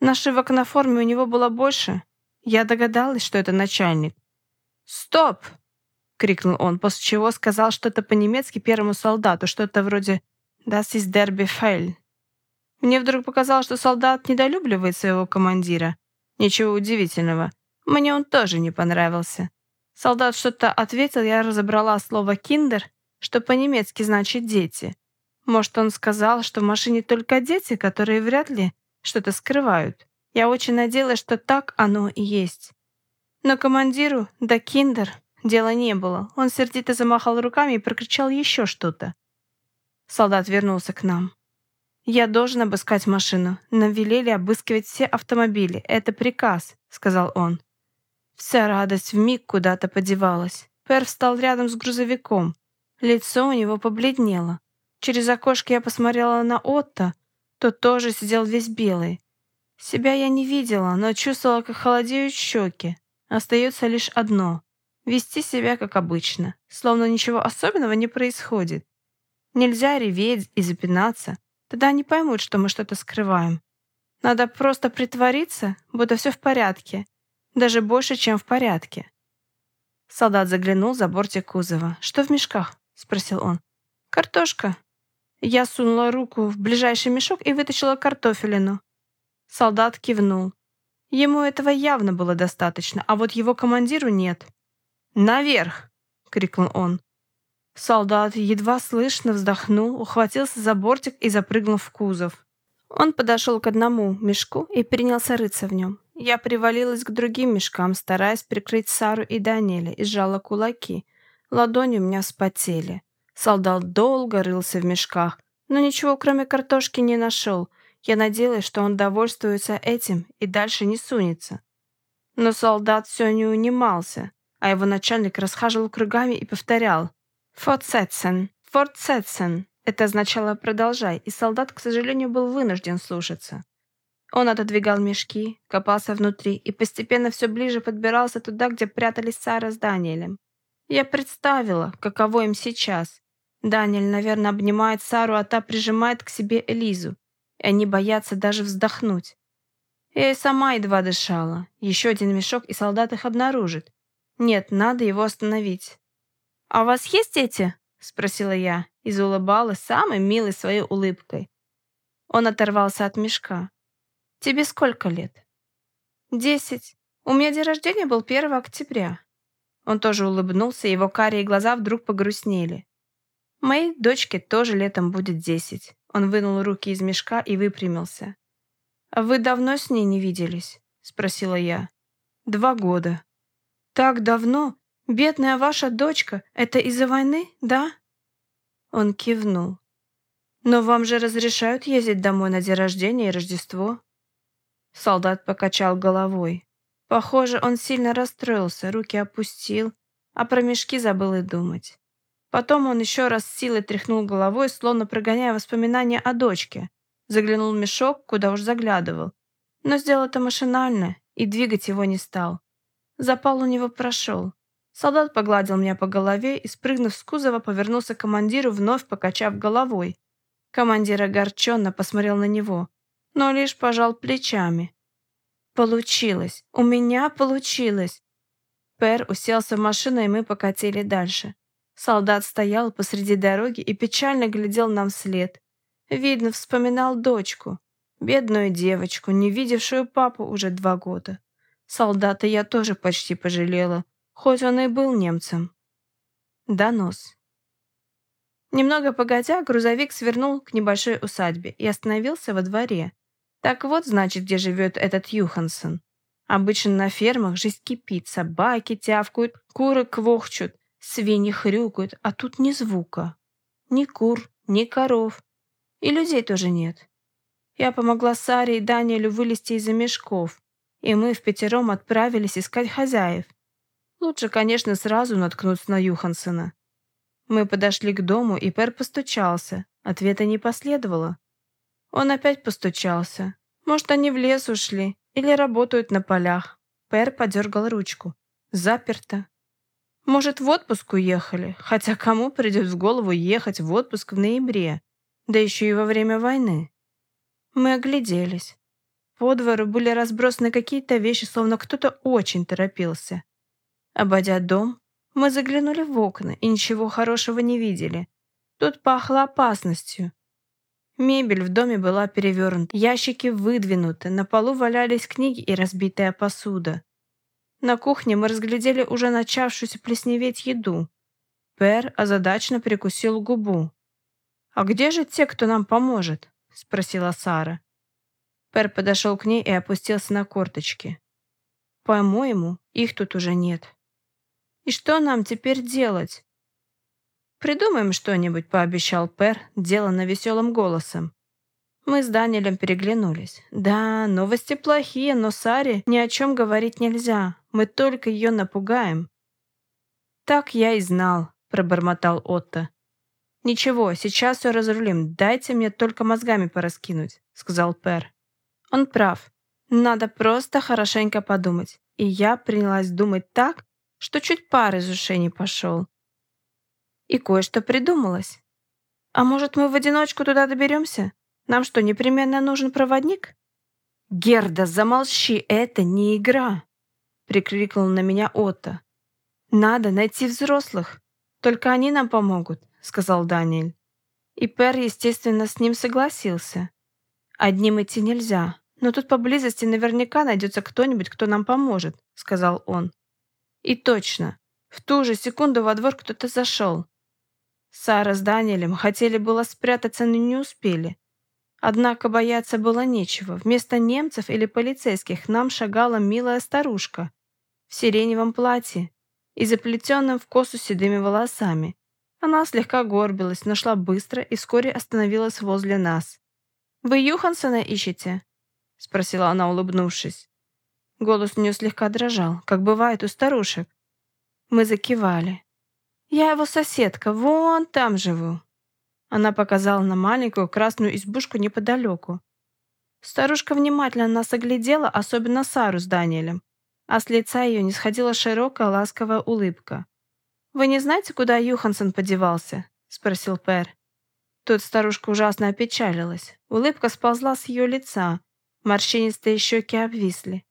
Нашивок на форме у него было больше. Я догадалась, что это начальник. «Стоп!» — крикнул он, после чего сказал что-то по-немецки первому солдату, что-то вроде «Das ist der Befehl». Мне вдруг показалось, что солдат недолюбливает своего командира. Ничего удивительного. Мне он тоже не понравился. Солдат что-то ответил, я разобрала слово «киндер», что по-немецки значит «дети». Может, он сказал, что в машине только дети, которые вряд ли что-то скрывают. Я очень надеялась, что так оно и есть. Но командиру, да киндер, дела не было. Он сердито замахал руками и прокричал еще что-то. Солдат вернулся к нам. «Я должен обыскать машину. Нам велели обыскивать все автомобили. Это приказ», — сказал он. Вся радость вмиг куда-то подевалась. Пер встал рядом с грузовиком. Лицо у него побледнело. Через окошко я посмотрела на Отто. Тот тоже сидел весь белый. Себя я не видела, но чувствовала, как холодеют щеки. Остается лишь одно — вести себя как обычно, словно ничего особенного не происходит. Нельзя реветь и запинаться. Тогда они поймут, что мы что-то скрываем. Надо просто притвориться, будто все в порядке. Даже больше, чем в порядке. Солдат заглянул за бортик кузова. «Что в мешках?» — спросил он. «Картошка». Я сунула руку в ближайший мешок и вытащила картофелину. Солдат кивнул. Ему этого явно было достаточно, а вот его командиру нет. «Наверх!» — крикнул он. Солдат едва слышно вздохнул, ухватился за бортик и запрыгнул в кузов. Он подошел к одному мешку и принялся рыться в нем. Я привалилась к другим мешкам, стараясь прикрыть Сару и Даниэля, и сжала кулаки. Ладони у меня вспотели. Солдат долго рылся в мешках, но ничего кроме картошки не нашел. Я надеялась, что он довольствуется этим и дальше не сунется. Но солдат все не унимался, а его начальник расхаживал кругами и повторял «Fortsetzen! Fortsetzen!» Это означало «продолжай», и солдат, к сожалению, был вынужден слушаться. Он отодвигал мешки, копался внутри и постепенно все ближе подбирался туда, где прятались Сара с Даниэлем. Я представила, каково им сейчас. Даниэль, наверное, обнимает Сару, а та прижимает к себе Элизу, и они боятся даже вздохнуть. Я и сама едва дышала. Еще один мешок, и солдат их обнаружит. Нет, надо его остановить. «А у вас есть эти?» — спросила я и заулыбалась самой милой своей улыбкой. Он оторвался от мешка. «Тебе сколько лет?» «Десять. У меня день рождения был 1 октября». Он тоже улыбнулся, его карие глаза вдруг погрустнели. «Моей дочке тоже летом будет десять». Он вынул руки из мешка и выпрямился. «А вы давно с ней не виделись?» — спросила я. «Два года». «Так давно? «Бедная ваша дочка, это из-за войны, да?» Он кивнул. «Но вам же разрешают ездить домой на день рождения и Рождество?» Солдат покачал головой. Похоже, он сильно расстроился, руки опустил, а про мешки забыл и думать. Потом он еще раз с силой тряхнул головой, словно прогоняя воспоминания о дочке. Заглянул в мешок, куда уж заглядывал. Но сделал это машинально и двигать его не стал. Запал у него прошел. Солдат погладил меня по голове и, спрыгнув с кузова, повернулся к командиру, вновь покачав головой. Командир огорченно посмотрел на него, но лишь пожал плечами. «Получилось! У меня получилось! Пер уселся в машину, и мы покатили дальше. Солдат стоял посреди дороги и печально глядел нам вслед. Видно, вспоминал дочку, бедную девочку, не видевшую папу уже два года. Солдата я тоже почти пожалела, хоть он и был немцем. Донос. Немного погодя, грузовик свернул к небольшой усадьбе и остановился во дворе. Так вот, значит, где живет этот Юхансон. Обычно на фермах жизнь кипит, собаки тявкают, куры квохчут, свиньи хрюкают, а тут ни звука. Ни кур, ни коров. И людей тоже нет. Я помогла Саре и Даниэлю вылезти из-за мешков, и мы в пятером отправились искать хозяев. Лучше, конечно, сразу наткнуться на Юхансена. Мы подошли к дому, и Пер постучался. Ответа не последовало. Он опять постучался. Может, они в лес ушли или работают на полях. Пер подергал ручку. Заперто. Может, в отпуск уехали? Хотя кому придет в голову ехать в отпуск в ноябре? Да еще и во время войны. Мы огляделись. По двору были разбросаны какие-то вещи, словно кто-то очень торопился. Обойдя дом, мы заглянули в окна и ничего хорошего не видели. Тут пахло опасностью. Мебель в доме была перевернута, ящики выдвинуты, на полу валялись книги и разбитая посуда. На кухне мы разглядели уже начавшуюся плесневеть еду. Пер озадачно прикусил губу. «А где же те, кто нам поможет?» — спросила Сара. Пер подошел к ней и опустился на корточки. «По-моему, их тут уже нет». «И что нам теперь делать?» «Придумаем что-нибудь», — пообещал Пер, деланно веселым голосом. Мы с Даниэлем переглянулись. «Да, новости плохие, но Саре ни о чем говорить нельзя. Мы только ее напугаем». «Так я и знал», — пробормотал Отто. «Ничего, сейчас все разрулим. Дайте мне только мозгами пораскинуть», — сказал Пер. Он прав. Надо просто хорошенько подумать. И я принялась думать так, что чуть пар из ушей не пошел. И кое-что придумалось. А может, мы в одиночку туда доберемся? Нам что, непременно нужен проводник? Герда, замолчи, это не игра, прикрикнул на меня Отто. Надо найти взрослых. Только они нам помогут, сказал Даниэль. И Пер, естественно, с ним согласился. Одним идти нельзя, но тут поблизости наверняка найдется кто-нибудь, кто нам поможет, сказал он. И точно, в ту же секунду во двор кто-то зашел. Сара с Даниэлем хотели было спрятаться, но не успели. Однако бояться было нечего. Вместо немцев или полицейских нам шагала милая старушка в сиреневом платье и заплетенным в косу седыми волосами. Она слегка горбилась, но шла быстро и вскоре остановилась возле нас. «Вы Юхансона ищете?» — спросила она, улыбнувшись. Голос у нее слегка дрожал, как бывает у старушек. Мы закивали. «Я его соседка, вон там живу». Она показала на маленькую красную избушку неподалеку. Старушка внимательно нас оглядела, особенно Сару с Даниэлем, а с лица ее не сходила широкая ласковая улыбка. «Вы не знаете, куда Юхансон подевался?» — спросил Пер. Тут старушка ужасно опечалилась. Улыбка сползла с ее лица. Морщинистые щеки обвисли.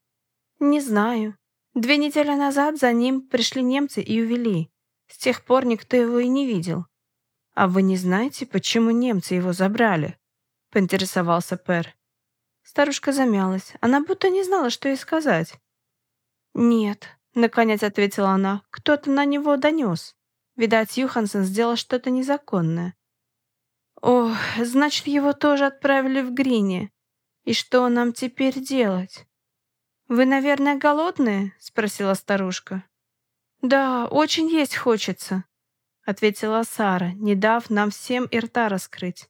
«Не знаю. Две недели назад за ним пришли немцы и увели. С тех пор никто его и не видел. А вы не знаете, почему немцы его забрали? Поинтересовался Пер. Старушка замялась. Она будто не знала, что ей сказать. «Нет», — наконец ответила она, — «кто-то на него донес. Видать, Юхансен сделал что-то незаконное». «Ох, значит, его тоже отправили в Грине. И что нам теперь делать?» «Вы, наверное, голодные?» — спросила старушка. «Да, очень есть хочется», — ответила Сара, не дав нам всем и рта раскрыть.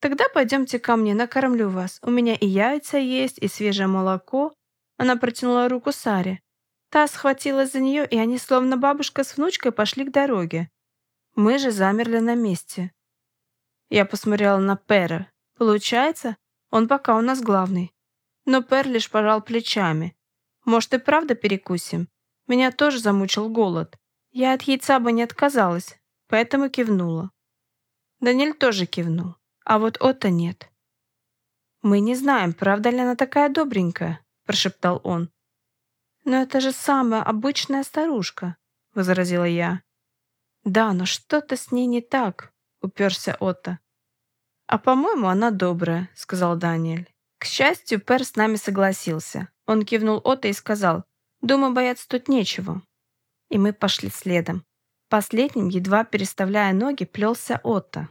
«Тогда пойдемте ко мне, накормлю вас. У меня и яйца есть, и свежее молоко». Она протянула руку Саре. Та схватилась за нее, и они, словно бабушка с внучкой, пошли к дороге. Мы же замерли на месте. Я посмотрела на Пера. Получается, он пока у нас главный. Но Пер лишь пожал плечами. Может, и правда перекусим? Меня тоже замучил голод. Я от яйца бы не отказалась, поэтому кивнула. Даниэль тоже кивнул, а вот Отто нет. «Мы не знаем, правда ли она такая добренькая», — прошептал он. «Но это же самая обычная старушка», — возразила я. «Да, но что-то с ней не так», — уперся Отто. «А по-моему, она добрая», — сказал Даниэль. К счастью, Пер с нами согласился. Он кивнул Отто и сказал, «Думаю, бояться тут нечего». И мы пошли следом. Последним, едва переставляя ноги, плелся Отто.